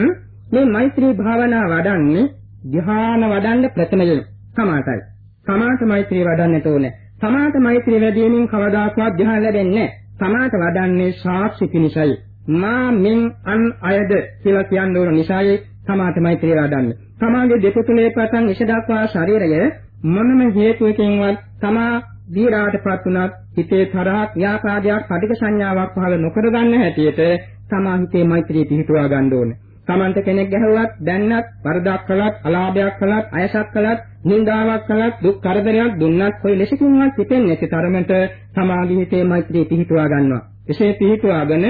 මේ මෛත්‍රී භාවනා වඩන්නේ ධ්‍යාන වඩන්න ප්‍රථමයෙන් සමාතයි. සමාත මෛත්‍රී වඩන්නට ඕනේ. සමාත මෛත්‍රී වැඩිමින් කවදාකවත් ධ්‍යාන ලැබෙන්නේ නැහැ. සමාත වඩන්නේ සාක්ෂි පිණිසයි. මා මින් අන් අයද කියලා කියන්න ඕන නිසායි සමාත මෛත්‍රිය වඩන්නේ. සමාගේ දෙපතුලේ පටන් ඉෂ දක්වා ශරීරය මොනම හේතුවකින්වත් තමා දීරාටපත් උනත් හිතේ තරහක් ව්‍යාපාදයක් පටික සංඥාවක් පහළ නොකර ගන්න හැටියට තමා හිතේ මෛත්‍රිය පිහිටුවා ගන්න ඕනේ. තමන්ට කෙනෙක් ගැහුවත් දැන්නත් වරදක් කළත් අලාභයක් කළත් අයසක් කළත් නින්දාවක් කළත් දුක් කරදරයක් දුන්නත් කොයි ලෙසකින්වත් හිතෙන්නේ නැති තරමට සමාධි හිතේ මෛත්‍රිය පිහිටුවා ගන්නවා. එසේ පිහිටුවාගෙන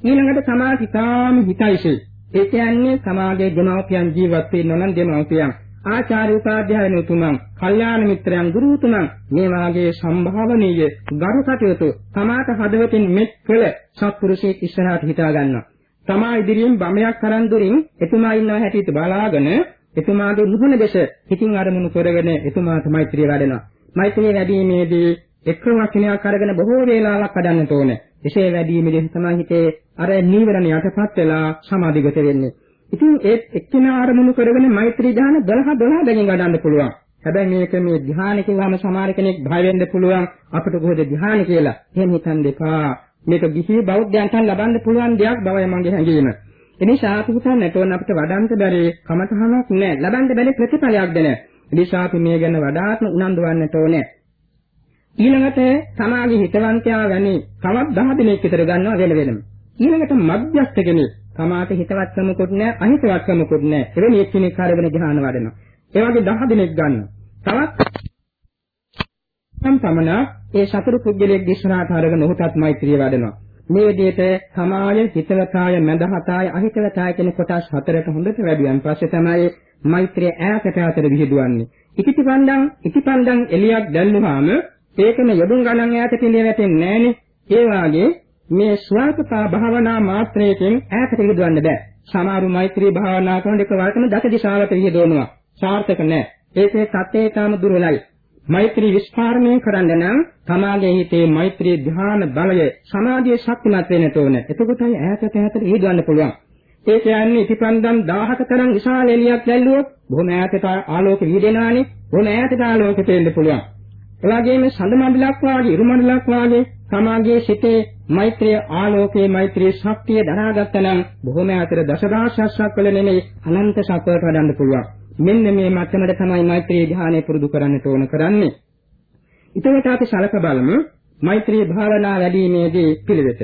ඊළඟට සමාධි තාම හිතයිසේ. ඒ කියන්නේ සමාගයේ දෙමව්පියන් ජීවත් වෙන්න නම් දෙමව්පියන් ආචාර්ය උපාධ්‍යායන උතුමන්, කල්යාණ මිත්‍රයන්, ගුරු උතුමන් මේ වාගේ සම්භාවනීය ගරු කටයුතු සමාත හදවතින් මෙත් කළ සත්පුරුෂයෙක් ඉස්සරහට හිතා ගන්නවා. තමා ඉදිරියෙන් බමයක් කරන් දුරින් එතුමා ඉන්නවා හැටියට බලාගෙන එතුමාගේ මුහුණ දෙස හිතින් අරමුණු කරගෙන එතුමාට මෛත්‍රිය වැඩෙනවා. මෛත්‍රිය වැඩිීමේදී එක් වචනයක් අරගෙන බොහෝ වේලාවක් වඩන්නට ඕනේ. එසේ වැඩිීමේදී තමයි හිතේ අර නීවරණ යටපත් වෙලා සමාධිගත වෙන්නේ. ඉතින් ඒ එක්කිනා අරමුණු කරගෙන මෛත්‍රී ධ්‍යාන 12 12 බැගින් වඩන්න පුළුවන්. හැබැයි මේක මේ ධ්‍යාන කිව්වම සමහර කෙනෙක් භය වෙන්න පුළුවන් අපිට කොහොමද ධ්‍යාන කියලා. එහෙම හිතන් දෙපා. මේක ගිහි බෞද්ධයන්ටන් ලබන්න පුළුවන් දෙයක් බවයි මගේ හැඟීම. එනිසා අපි හිතන්නට ඕන අපිට වඩන්ත බැරි කමතහනක් නැහැ. ලබන්න බැරි ප්‍රතිඵලයක්ද නැහැ. එනිසා අපි මේ ගැන වඩාත්ම උනන්දු වන්නට ඕනේ. ඊළඟට සමාජයේ හිතවන්තයා වැනි තවත් 10 දිනක් විතර ගන්නවා වෙන වෙනම. ඊළඟට මධ්‍යස්ථ කෙනෙක් සමාත හිතවත්කමකුත් නැහැ අහිතවත්කමකුත් නැහැ. එවැනි එක්කෙනෙක් හරගෙන ධ්‍යාන වඩනවා. ඒ වගේ 10 දිනක් ගන්නවා. තවත් සම්පමන ඒ සතර පුද්ගලයෙක් දිස්රාට අරගෙන ඔහුටත් මෛත්‍රිය වඩනවා. මේ විදිහට සමාය, හිතවතාය, මඳහතාය, අහිතවතාය කියන කොටස් හතරට හොඳට වැඩියන් පස්සේ තමයි මෛත්‍රිය ඈතට ඈතට විහිදුවන්නේ. ඉතිපන්දන් ඉතිපන්දන් එලියක් දැල්ලුවාම ඒකම යොදුන් ගණන් ඈතට එළිය වැටෙන්නේ නැහනේ. ඒ වාගේ මේ ස්වල්පතා භාවනා මාත්‍රයෙන් ඈතට විහිදුවන්න බෑ. සමහරු මෛත්‍රී භාවනා කරන එක වලටම දස දිශාවට විහිදුවනවා. සාර්ථක නැහැ. ඒකේ සත්‍යය තාම දුර්වලයි. මෛත්‍රී විස්පාරණය කරන්න නම් තමාගේ හිතේ මෛත්‍රී ධ්‍යාන බලය සමාධිය ශක්තිමත් වෙන්න ඕන. එතකොටයි ඈතට ඈතට ඊදවන්න පුළුවන්. ඒ කියන්නේ ඉතිපන්දම් 1000ක තරම් විශාල එළියක් දැල්ලුවොත් බොහොම ඈතට ආලෝක වීදෙනානේ. බොහොම ඈතට ආලෝක පෙන්න පුළුවන්. එවාගෙම සඳ මණ්ඩලක් වාගේ ඉරු මණ්ඩලක් වාගේ සමාගයේ සිටේ මෛත්‍රිය ආලෝකයේ මෛත්‍රී ශක්තිය දරාගත්තනම් බොහොම ඈතට දසදහසක් වල නෙමෙයි අනන්ත සත්වයට වඩන්න පුළුවන්. මෙන්න මේ මට්ටමට තමයි මෛත්‍රී ධ්‍යානය පුරුදු කරන්නට ඕන කරන්නේ. ඊටවට අපි සලක බලමු මෛත්‍රී භාවනා වැඩිීමේදී පිළිවෙත.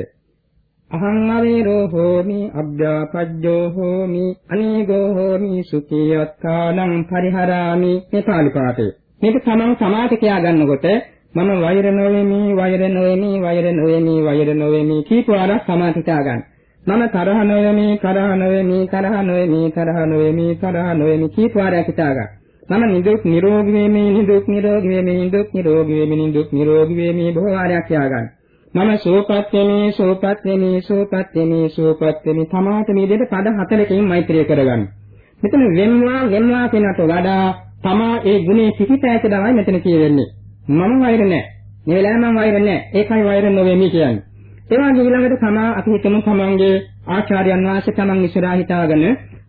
අහං අවේරෝ හෝමි අබ්බ්‍යාපජ්ජෝ හෝමි අනේගෝ හෝමි සුඛියත්තානං පරිහරාමි මේ පාළි පාඨය. මේක තමන් සමාත කියා ගන්නකොට මම වෛර නොවේමි වෛර නොවේමි වෛර නොවේමි වෛර නොවේමි කීප වාරක් සමාත කියා ගන්න. මම තරහ නොවෙමි තරහ නොවෙමි තරහ නොවෙමි තරහ නොවෙමි තරහ නොවෙමි කීප වාරයක් හිතාගන්න. මම නිදුක් නිරෝගී වෙමි නිදුක් නිරෝගී වෙමි නිදුක් නිරෝගී වෙමි නිදුක් නිරෝගී වෙමි බොහෝ වාරයක් කියාගන්න. මම සෝපත් වෙමි සෝපත් වෙමි සෝපත් වෙමි සෝපත් වෙමි තමාට මේ දෙක පද හතරකින් මෛත්‍රිය කරගන්න. මෙතන වෙම්වා වෙම්වා කියනට වඩා තමා ඒ ගුණේ සිහිත ඇත තමයි මෙතන කියවෙන්නේ. මම වෛර නැහැ. මේ වෙලාවේ මම වෛර නැහැ. ඒකයි වෛර නොවෙමි කියන්නේ. ඒ වගේ ඊළඟට තමා අපි හිතමු තමන්ගේ ආචාර්යයන් වහන්සේ තමන් ඉස්සරහා හිතාගෙන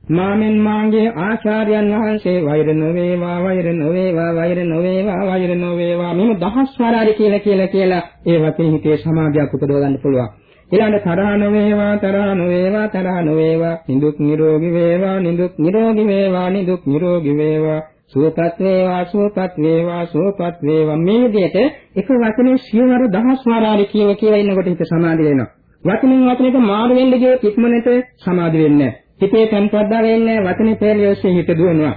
මාමෙන් මාගේ ආචාර්යයන් වහන්සේ වෛර නොවේවා වෛර නොවේවා වෛර නොවේවා වෛර නොවේවා මෙන්න දහස් වාරාරි කියලා කියලා කියලා ඒ වගේ හිතේ සමාධියක් උපදව ගන්න පුළුවන්. ඊළඟ තරහ නොවේවා තරහ නොවේවා තරහ නොවේවා නිදුක් නිරෝගී වේවා නිදුක් නිරෝගී වේවා නිදුක් නිරෝගී වේවා සුවපත් වේවා සුවපත් වේවා සුවපත් වේවා මේ විදිහට එක වචනේ සියවර දහස් වාරාරි කියව කියලා ඉන්නකොට හිත සමාධි වෙනවා. වචනෙන් වචනයට මාරු වෙන්න ගියොත් ඉක්මනට සමාධි වෙන්නේ නැහැ. හිතේ සංකද්දා වෙන්නේ වචනේ පෙරලියොස්සේ හිත දුවනවා.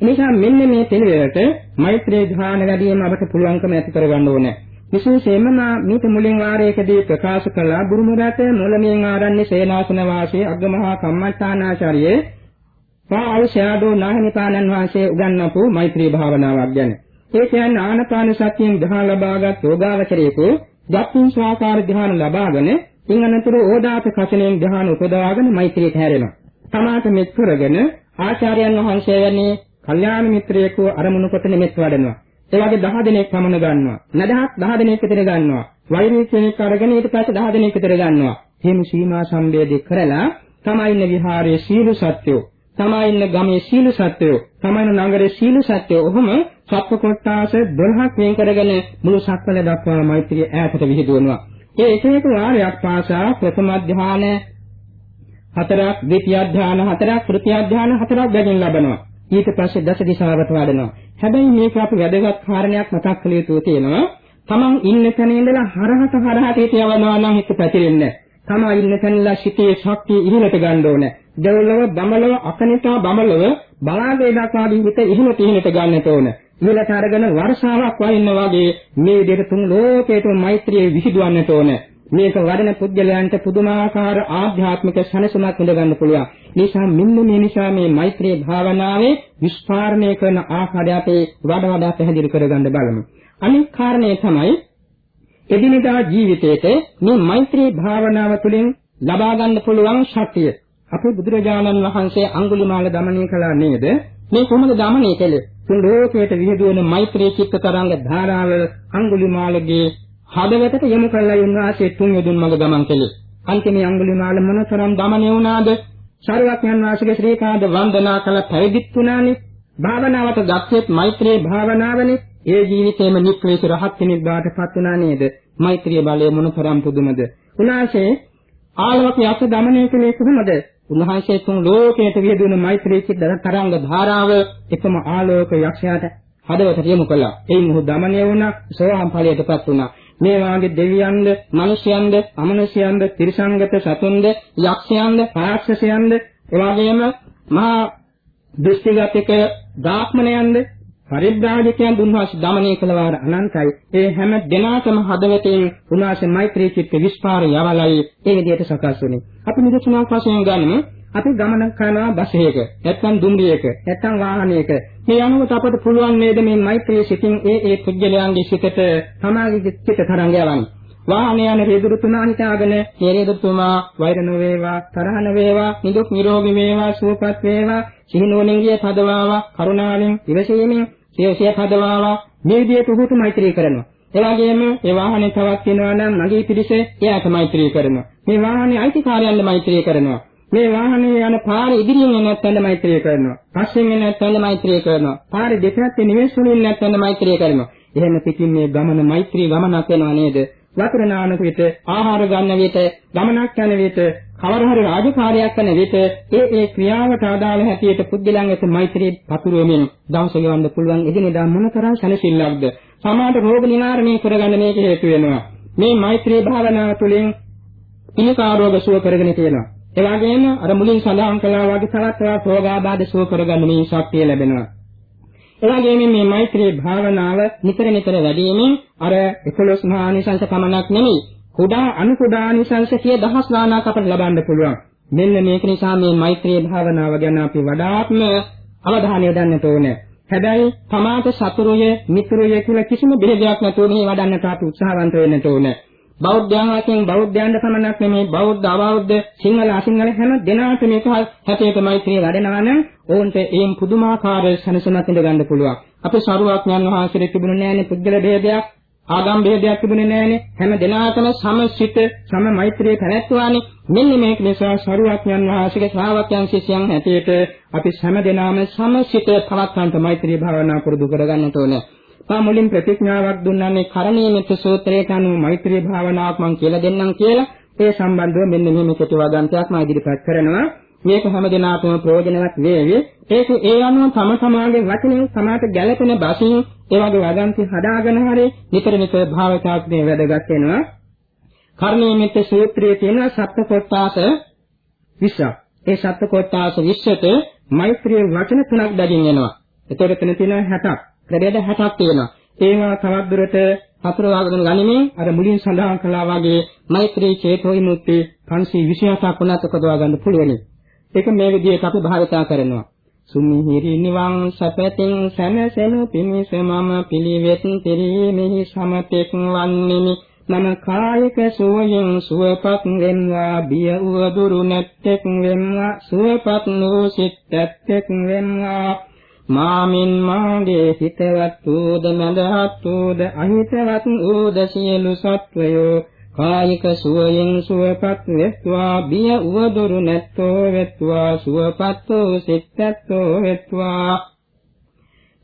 එනිසා මෙන්න මේ පිළිවෙලට මෛත්‍රී ධ්‍යාන වැඩිම අපට පුළුවන්කම ඇති කරගන්න ඕනේ. විශේෂයෙන්ම මා මේක මුලින් වාරයකදී ප්‍රකාශ කළා බුරුම රට මොළමින් ආරණ්‍ය සේනාසන වාසී අග්ගමහා කම්මඨානාචාර්යයේ පාවශාදෝ නාහිමිපාණන් වහන්සේ උගන්වපු මෛත්‍රී භාවනාවක් ගැන. ඒ කියන්නේ ආනපාන සතියෙන් ධ්‍යාන ලබාගත් යෝගාවචරයේකෝ දක්ෂින් ස්වාකාර ධ්‍යාන ලබාගෙන ඉන් අනතුරු ඕදාත කසණයෙන් ධ්‍යාන උපදවාගෙන මෛත්‍රියට හැරෙනවා. තමාට මෙත් කරගෙන ආචාර්යයන් වහන්සේ වැනි කල්යාණ මිත්‍රයෙකු අරමුණු කොට නිමෙත් වඩනවා. ඒ වගේ 10 දෙනෙක් පමණ ගන්නවා. නදහක් 10 දෙනෙක් විතර ගන්නවා. වෛරී කෙනෙක් අරගෙන ඊට පස්සේ 10 දෙනෙක් විතර ගන්නවා. එහෙම සීමා සම්බේධය කරලා තමයි ඉන්න විහාරයේ සීල සත්‍යෝ, තමයි ඉන්න ගමේ සීල සත්‍යෝ, තමයි ඉන්න නගරේ සීල සත්‍යෝ. ඔහොම සත්ව කොටාස 12ක් වෙන් කරගෙන මුළු සක්වල දක්වා මෛත්‍රිය ඈතට විහිදුවනවා. ඒ එක එක වාරයක් පාසා ප්‍රථම ධානය හතරක්, ද්විතිය ධානය හතරක්, තෘතිය ධානය හතරක් බැගින් ලබනවා. ඊට පස්සේ දස දිශාවට වඩනවා. හැබැයි මේක අපි වැදගත් කාරණයක් මතක් කළ යුතු තියෙනවා. තමන් ඉන්න තැන ඉඳලා හරහට හරහට හිත යවනවා නම් හිත පැතිරෙන්නේ තමා ඉන්න තැනලා සිටේ ශක්තිය ඉහළට ගන්න ඕනේ. දෙවලව බඹලව අකනිතා බඹලව බලාගේ දක්වාදී හිත ඉහළට ඉහළට ගන්නට ඕනේ. ඉහළට අරගෙන වර්ෂාවක් වයින්න වගේ මේ විදිහට තුන් ලෝකේටම මෛත්‍රිය විහිදුවන්නට ඕනේ. මේක වඩන පුද්ගලයන්ට පුදුමාකාර ආධ්‍යාත්මික සනසුමක් ඉඳ ගන්න පුළුවන්. නිසා මෙන්න මේ නිසා මේ මෛත්‍රී භාවනාවේ විස්පාරණය කරන ආකාරය අපේ වඩා වඩා පැහැදිලි කරගන්න බලමු. අනිත් කාරණය තමයි එදිනෙදා ජීවිතයේ මේ මෛත්‍රී භාවනාව තුළින් ලබා ගන්න පුළුවන් ශක්තිය. අපේ බුදුරජාණන් වහන්සේ අඟුලිමාල දමනය කළා නේද? මේ කොහොමද දමනය කළේ? තුන් ලෝකයට විහිදුවන මෛත්‍රී චිත්ත තරංග ධාරාව අඟුලිමාලගේ හදවතට යොමු කළා උන්වහන්සේ තුන් යොදුන් මඟ ගමන් කළේ. අන්තිමේ අඟුලිමාල මොනතරම් දමනය වුණාද? ශාරවත්යන් වාසගේ ශ්‍රී පාද වන්දනා කළ පැවිදිත් වුණානේ. භාවනාවට ගත්තෙත් මෛත්‍රී භාවනාවනේ. ඒ ජීවිතේම නික්ලේශ රහත් කෙනෙක් බවට පත් වුණා නේද? මෛත්‍රී බලය මොනතරම් පුදුමද? උන්වහන්සේ ආලෝක යස දමනය කළේ කොහොමද? උන්වහන්සේ තුන් ලෝකයට විහිදුණු මෛත්‍රී චිත්ත තරංග ධාරාව එකම ආලෝක යක්ෂයාට හදවතට යොමු කළා. එයින් ඔහු দমনය වුණා, සෝහම් ඵලයටපත් වුණා. මේ වාගේ දෙවියන්ද, මිනිසයන්ද, අමනුෂයන්ද, තිරිසංගත සතුන්ද, යක්ෂයන්ද, පාක්ෂසයන්ද, එවාගෙම මහා දෘෂ්ටිගතක ධාත්මණයන්ද පරිද්දාජකයන් දුන්වාසේ දමනය කළ වාර අනන්තයි. ඒ හැම දෙනාටම හදවතෙන් උනාසේ මෛත්‍රී චිත්ත විස්පාර යවලයි ඒ විදිහට සකස් වුනේ. අපි නිදසුනක් වශයෙන් ගන්නමු. අපි ගමන කරන බස් එකක නැත්නම් දුම්රියක නැත්නම් වාහනයක මේ අනුව අපට පුළුවන් නේද මේ මෛත්‍රී සිතින් ඒ ඒ පුජ්‍යලයන්ගේ සිතට සමාගයේ සිත තරංගය යවන්නේ වාහනේ යන රේදුරුතුමා හිතාගෙන මේ රේදුරුතුමා වෛර නොවේවා, තරහ නොවේවා, නිදුක් නිරෝගී වේවා, සුවපත් වේවා, සිහිනුවණින්ගේ පදවාවා, කරුණාවෙන්, ඉවසීමෙන්, සියසිය පදවාවා මේ විදිහට උහුට මෛත්‍රී කරනවා. ඒ වගේම ඒ වාහනේ තවත් වෙනවා නම් මගේ පිළිස එයාට මෛත්‍රී කරනවා. මේ වාහනේ අයිතිකාරයන්ට මෛත්‍රී කරනවා. මේ වාහනේ යන පාරේ ඉදිරියෙන් එන නැත්නම් මෛත්‍රිය කරනවා. පස්සෙන් එන නැත්නම් මෛත්‍රිය කරනවා. පාරේ දෙපැත්තේ නිවෙස් වලින් නැත්නම් මෛත්‍රිය කරනවා. එහෙම පිටින් මේ ගමන මෛත්‍රී ගමනක් වෙනවා නේද? වතුර නානක විට, ආහාර ගන්න විට, ගමනක් යන විට, කවර හරි රාජකාරියක් කරන විට ඒ ඒ ක්‍රියාවට අදාළ හැටියට පුද්ගලයන් වෙත මෛත්‍රී පතුරවමින් දවස ගෙවන්න පුළුවන් එදිනෙදා මොනතරම් සැලසිල්ලක්ද? සමාජ රෝග නිවාරණය කරගන්න මේක හේතු වෙනවා. මේ මෛත්‍රී භාවනාව තුළින් ඉනිකාරෝග සුව කරගෙන තියෙනවා. ඒ වගේම අර මුලින් සඳහන් කළා වගේ තවත් ඒවා රෝගාබාධ සුව කරගන්න මේ ශක්තිය ලැබෙනවා. ඒ වගේම මේ මෛත්‍රී භාවනාව නිතර නිතර වැඩිමින් අර 11 මහා නිසංස පමණක් නෙමෙයි කුඩා අනු කුඩා නිසංස කිය දහස් ගාණක් අපට ලබන්න පුළුවන්. මෙන්න මේක නිසා මේ මෛත්‍රී භාවනාව ගැන අපි වඩාත්ම අවධානය යොදන්නට ඕනේ. හැබැයි තමාට සතුරුය මිතුරුය කියලා කිසිම බෙහෙදයක් නැතුව මේ වඩන්නට අපි උත්සාහවන්ත වෙන්නට ඕනේ. බෞද්ධයන් වශයෙන් බෞද්ධයන්ට පමණක් නෙමෙයි බෞද්ධ අබෞද්ධ සිංහල අසිංහල හැම දෙනාට මේක හැටියට මෛත්‍රිය වැඩෙනවා නම් ඕන්ට ඒම් පුදුමාකාර සනසනක් ඉඳ ගන්න පුළුවන්. අපේ ශරුවක්ඥන් වහන්සේට තිබුණේ නැහැනේ පුද්ගල ભેදයක්, ආගම් ભેදයක් තිබුණේ නැහැනේ. හැම දෙනාටම සමසිත සම මෛත්‍රිය පැවැත්වුවානේ. මෙන්න මේක නිසා ශරුවක්ඥන් වහන්සේගේ ශ්‍රාවකයන් ශිෂ්‍යයන් හැටියට අපි හැම දෙනාම සමසිත පවත්වන්නට මෛත්‍රී භාවනා පුරුදු කරගන්නට ඕනේ. මා මුලින් ප්‍රතිඥාවක් දුන්නානේ කරණීය මෙත්ත සූත්‍රයට අනුව මෛත්‍රී භාවනාවක් මම කියලා දෙන්නම් කියලා ඒ සම්බන්ධව මෙන්න මෙහෙම කෙටිවදන්තයක් මා ඉදිරිපත් කරනවා මේක හැම දිනාටම ප්‍රයෝජනවත් වේවි ඒක ඒ අනුව තම සමාගේ වචනෙන් සමාත ගැළපෙන බසින් ඒ වගේ වදන්ති හදාගෙන හරි නිතර නිතර භාවිතාත්මේ වැඩගත් වෙනවා කර්ණීයමිත සූත්‍රයේ තියෙන සත්‍ය කොටාස 20ක්. ඒ සත්‍ය කොටාස 20ට මෛත්‍රී වචන තුනක් දැකින් එනවා. ඒතර එතන තියෙන 60ක්. ක්‍රඩේද 60ක් තියෙනවා. ඒවා තවත් දුරට හතර වාගගෙන ගනිමින් අර මුලින් සඳහන් කළා වගේ මෛත්‍රී චේතෝ විමුක්ති 527ක් වුණත් උපදවා ගන්න පුළුවන්. ඒක මේ විදිහට අපි භාවිතා කරනවා. සුමිහිරි නිවන් සපතෙන් සනසෙනු පිණිස මම පිළිවෙත් පිරීමෙහි සමතෙක් වන්නෙමි මම කායික සුවයෙන් සුවපත් වෙන්වා බිය උවදුරු නැත්තෙක් වෙන්වා සුවපත් වූ සිතැත්තෙක් වෙන්වා මාමින් මාගේ හිතවත් වූද මඳහත් වූද අහිතවත් වූද සියලු සත්වයෝ කායික සුවයෙන් සුවපත් වෙත්වා බිය උවදුරු නැත්තෝ වෙත්වා සුවපත් වූ සිතැත්තෝ වෙත්වා.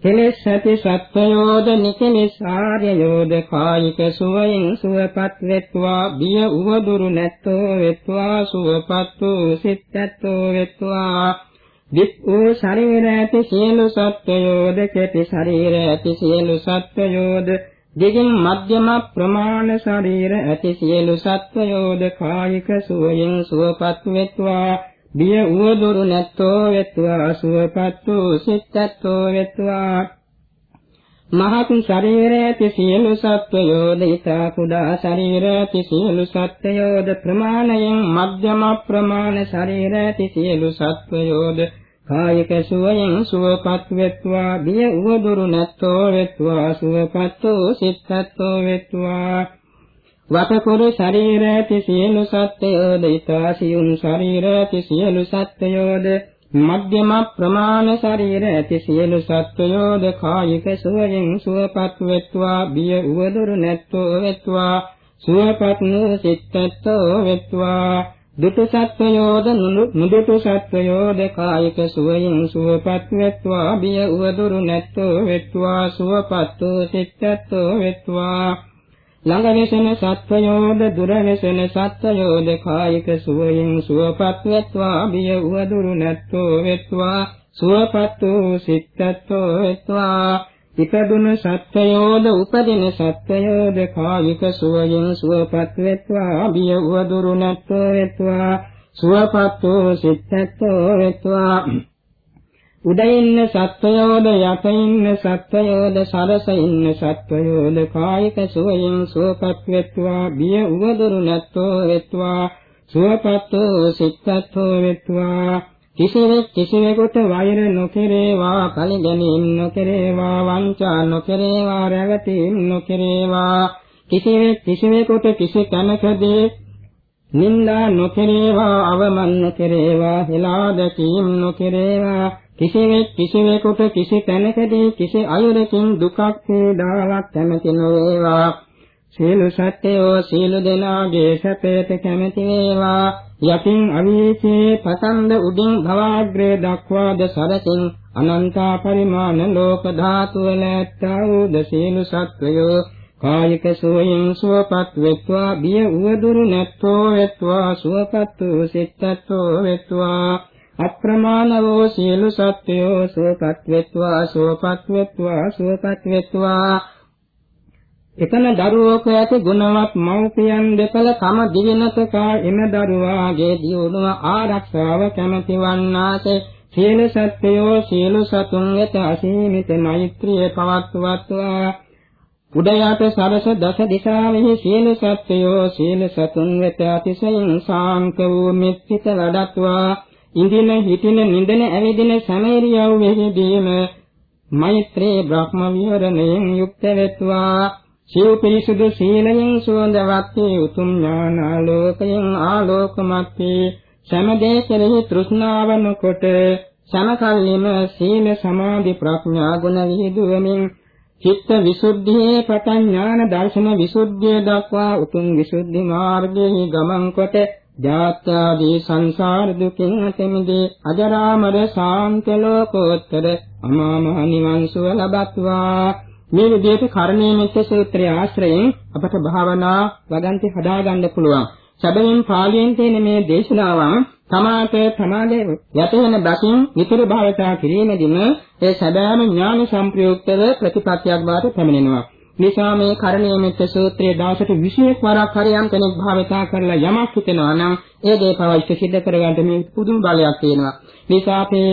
කෙලෙස් ඇති සත්වයෝද නිකලෙස් ආර්යයෝද කායික සුවයෙන් සුවපත් වෙත්වා බිය උවදුරු නැත්තෝ වෙත්වා සුවපත් වූ සිතැත්තෝ වෙත්වා. දික් වූ ශරීර ඇති සියලු සත්වයෝද කෙටි ශරීර ඇති සියලු සත්වයෝද දිගින් මධ්‍යම ප්‍රමාණ ශරීර ඇති සියලු සත්වයෝද කායික සුවයෙන් සුවපත් වෙත්වා. බිය උවදුරු නැත්තෝ වෙත්වා සුවපත් වූ සිතත්තෝ වෙත්වා. මහත් ශරීර ඇති සියලු සත්වයෝද ඊතා කුඩා ශරීර ඇති සියලු සත්වයෝද ප්‍රමාණයෙන් මධ්‍යම ප්‍රමාණ ශරීර ඇති සියලු සත්වයෝද කායික සුවයෙන් සුවපත් වෙත්වා. බිය උවදුරු නැත්තෝ වෙත්වා. සුවපත්ෝ සිතත්තෝ වෙත්වා. වතකොරු ශරීර ඇති සියලු සත්වයෝද ඊතාසියුම් ශරීර ඇති සියලු සත්වයෝද මධ්‍යම ප්‍රමාණ ශරීර ඇති සියලු සත්වයෝද කායික සුවයෙන් සුවපත් වෙත්වා. බිය උවදුරු නැත්තෝ වෙත්වා. සුවපත් වූ සිතත්තෝ වෙත්වා. දුටු සත්වයෝද නුදුටු සත්වයෝද කායික සුවයෙන් සුවපත් වෙත්වා බිය උවදුරු නැත්තෝ වෙත්වා සුවපත් වූ සිතත්තෝ වෙත්වා. ළඟ වෙසෙන සත්වයෝද දුර වෙසෙන සත්වයෝද කායික සුවයෙන් සුවපත් වෙත්වා බිය උවදුරු නැත්තෝ වෙත්වා සුවපත් වූ සිතත්තෝ වෙත්වා. ඉපදුන සත්වයෝද උපදින සත්වයෝද කායික සුවයෙන් සුවපත් වෙත්වා බිය උවදුරු නැත්තෝ වෙත්වා සුවපත් වූ සිතත්තෝ වෙත්වා. උඩින්න සත්වයෝද යට ඉන්න සත්වයෝද සරස ඉන්න සත්වයෝද කායික සුවයෙන් සුවපත් වෙත්වා බිය උවදුරු නැත්තෝ වෙත්වා සුවපත් වූ සිතත්තෝ වෙත්වා. කිසිවෙක් කිසිවෙකුට වෛර නොකරේවා කලගැනීම් නොකරේවා වංචා නොකරේවා රැවටීම් නොකරේවා. කිසිවෙක් කිසිවෙකුට කිසි තැනකදී නින්දා නොකරේවා අවමන් නොකරේවා හෙලා දැකීම් නොකරේවා. කිසිවෙක් කිසිවෙකුට කිසි තැනකදී කිසි අයුරකින් දුකක් පීඩාවක් කැමති නොවේවා. සියලු සත්‍යෝ සියලු දෙනාගේ සැපයට කැමති වේවා. යකින් අවීචේ පතන්ද උඩින් භවග්‍රේ දක්වාද සරසින් අනන්ත පරිමාණ ලෝක ධාතු වල ඇත්තා වූ ද සියලු සත්වයෝ? කායික සෝයෙන් සුවපත් වෙත්වා බිය උවදුරු නැත්තෝ වෙත්වා සුවපත් වූ සිතත්තෝ වෙත්වා. අප්‍රමාණ වූ සියලු සත්වයෝ සුවපත් වෙත්වා සුවපත් වෙත්වා සුවපත් වෙත්වා. එකම දරුවක ඇති ගුණවත් මව්පියන් දෙපළ තම දිවිනතකා එම දරුවාගේ දියුණුව ආරක්ෂාව කැමැති වන්නාසේ සියලු සත්වයෝ සියලු සතුන් වෙත අසීමිත මෛත්‍රිය පවත්වත්වා. උදයාට සරස දස දිශාවෙහි සියලු සත්වයෝ සියලු සතුන් වෙත අතිශයින් සාන්ත වූ මෙත්සිත වඩත්වා. ඉඳින හිටින නිඳන ඇවිදින සමේරියව වෙහිදීම මෛත්‍රී බ්‍රහ්ම විහරණයෙන් යුක්ත වෙත්වා. සිව් පිරිසුදු සීලයෙන් සුවඳවත් වී උතුම් ඥානාලෝකයෙන් ආලෝකමත් වී සමදේ කෙරෙහි තෘෂ්ණාව නොකොට සමකල්ලිම සීල සමාධි ප්‍රඥා ගුණ විහිදුවමින් චිත්ත විසුද්ධියේ පටන් ඥාන දර්ශන විසුද්ධිය දක්වා උතුම් විසුද්ධි මාර්ගයේ ගමන් කොට ජාත්‍යාදී සංසාර දුකින් අතමිදී අජරාමර ශාන්ත ලෝකෝත්තර අමා මහ නිවන් සුව ලබත්වා. මේ විදිහට කර්ණීය මෙත්ත සූත්‍රයේ ආශ්‍රයෙන් අපට භාවනා වදන්ති හදාගන්න පුළුවන්. සැබවින් පාළියෙන් තියෙන මේ දේශනාවන් තමාට තමාගේ යට වෙන බසින් විතර භාවිතා කිරීමෙදිම ඒ සැබෑම ඥාන සංප්‍රයුක්තව ප්‍රතිපත්තියක් බවට පැමිණෙනවා. නිසා මේ කරණීය මෙත්ත සූත්‍රයේ දවසට 21 වරක් හරියම් කෙනෙක් භාවිතා කරලා යමක් හිතෙනවා නම් ඒ දේ පවයික සිද්ධ කරගන්න මේ පුදුම බලයක් තියෙනවා. නිසා අපේ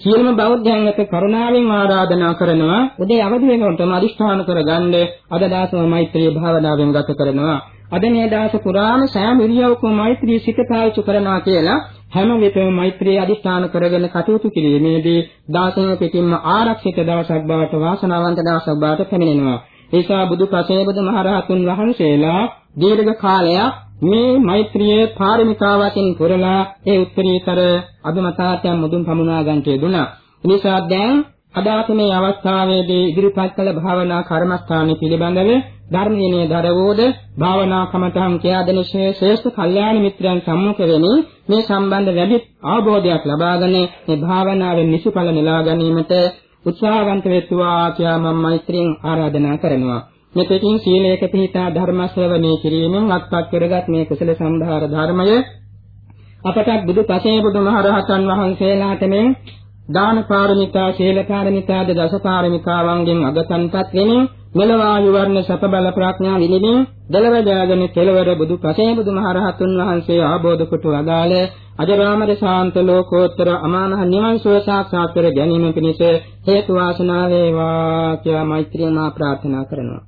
සියලුම බෞද්ධයන් වෙත කරුණාවෙන් ආරාධනා කරනවා උදේ අවදි වෙනකොටම අදිෂ්ඨාන කරගන්න අද දාසම මෛත්‍රී භාවනාවෙන් ගත කරනවා. අද මේ දාස පුරාම සෑම ඉරියව්වකම මෛත්‍රී සිත පාවිච්චි කරනවා කියලා හැම විටම මෛත්‍රී අදිස්ථාන කරගෙන කටයුතු කිරීමේදී දාසන පිටින්ම ආරක්ෂිත දවසක් බවට වාසනාවන්ත දවසක් බවට පැමිණෙනවා. ඒසා බුදු පසේ බුදු මහරහතුන් වහන්සේලා දීර්ඝ කාලයක් මේ මෛත්‍රියේ පාරමිතාවකින් පුරලා ඒ උත්තරීතර අභිමතාත්‍යම් මුදුන් පමුණවා ගන්නට යෙදුණා. එනිසා දැන් අදාත මේ අවස්ථාවේදී ඉදිරිපත් කළ භාවනා කර්මස්ථාන පිළිබඳව ධර්මයේ දරවෝද භාවනා කමතහන් කියා දෙන ශ්‍රේෂ්ඨ කල්යාණ මිත්‍රයන් සම්මුඛ වෙමින් මේ සම්බන්ධ වැඩි අවබෝධයක් ලබාගෙන මේ භාවනාවෙන් නිසිඵල නෙලා ගැනීමට උත්සාහවන්ත වෙත්වා කියා මම මෛත්‍රියෙන් ආරාධනා කරනවා. මෙතෙකින් සීලයක පිහිටා ධර්ම ශ්‍රවණය කිරීමෙන් අත්පත් කරගත් මේ කුසල සම්භාර ධර්මය අපට බුදු පසේ බුදු මහරහතන් වහන්සේලාට මේ දාන පාරමිතා, සීල පාරමිතා, දස පාරමිතාවන්ගෙන් අගතන්පත් වෙමින් මෙලවායු වර්ණ සප බල ප්‍රඥා විලිමින් දලව ජාගෙන කෙලවර බුදු පසේ බුදු මහරහතුන් වහන්සේ ආબોධ කොට වදාළ අජරාමර ශාන්ත ලෝකෝත්තර අමානහ නිවන් සුව සාක්ෂාත් කර ගැනීම පිණිස හේතු වාසනා වේවා කියලා මෛත්‍රිය මා ප්‍රාර්ථනා කරනවා.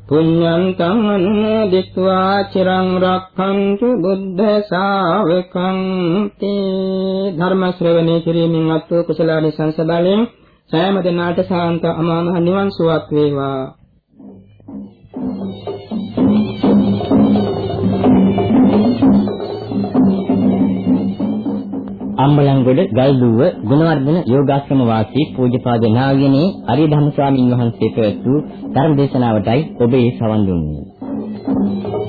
පුඤ්ඤන්තං අනුමෝදිत्वा චිරං රක්ඛන්තු බුද්ධ ශාවකං තේ ධර්ම ශ්‍රවණය කිරීමෙන් අත්ව කුසලානි සංසබලෙන් සෑම දිනාට සාන්ත අමාමහ නිවන් සුවක් වේවා. අම්බලන්ගොඩ ගල්දුව ගුණවර්ධන යෝගාශ්‍රම වාසී පූජ්‍යපාද නාගිනේ අරියධම්ම ස්වාමීන් වහන්සේ පැවැත් වූ ධර්ම දේශනාවටයි ඔබ ඒ සවන් දුන්නේ.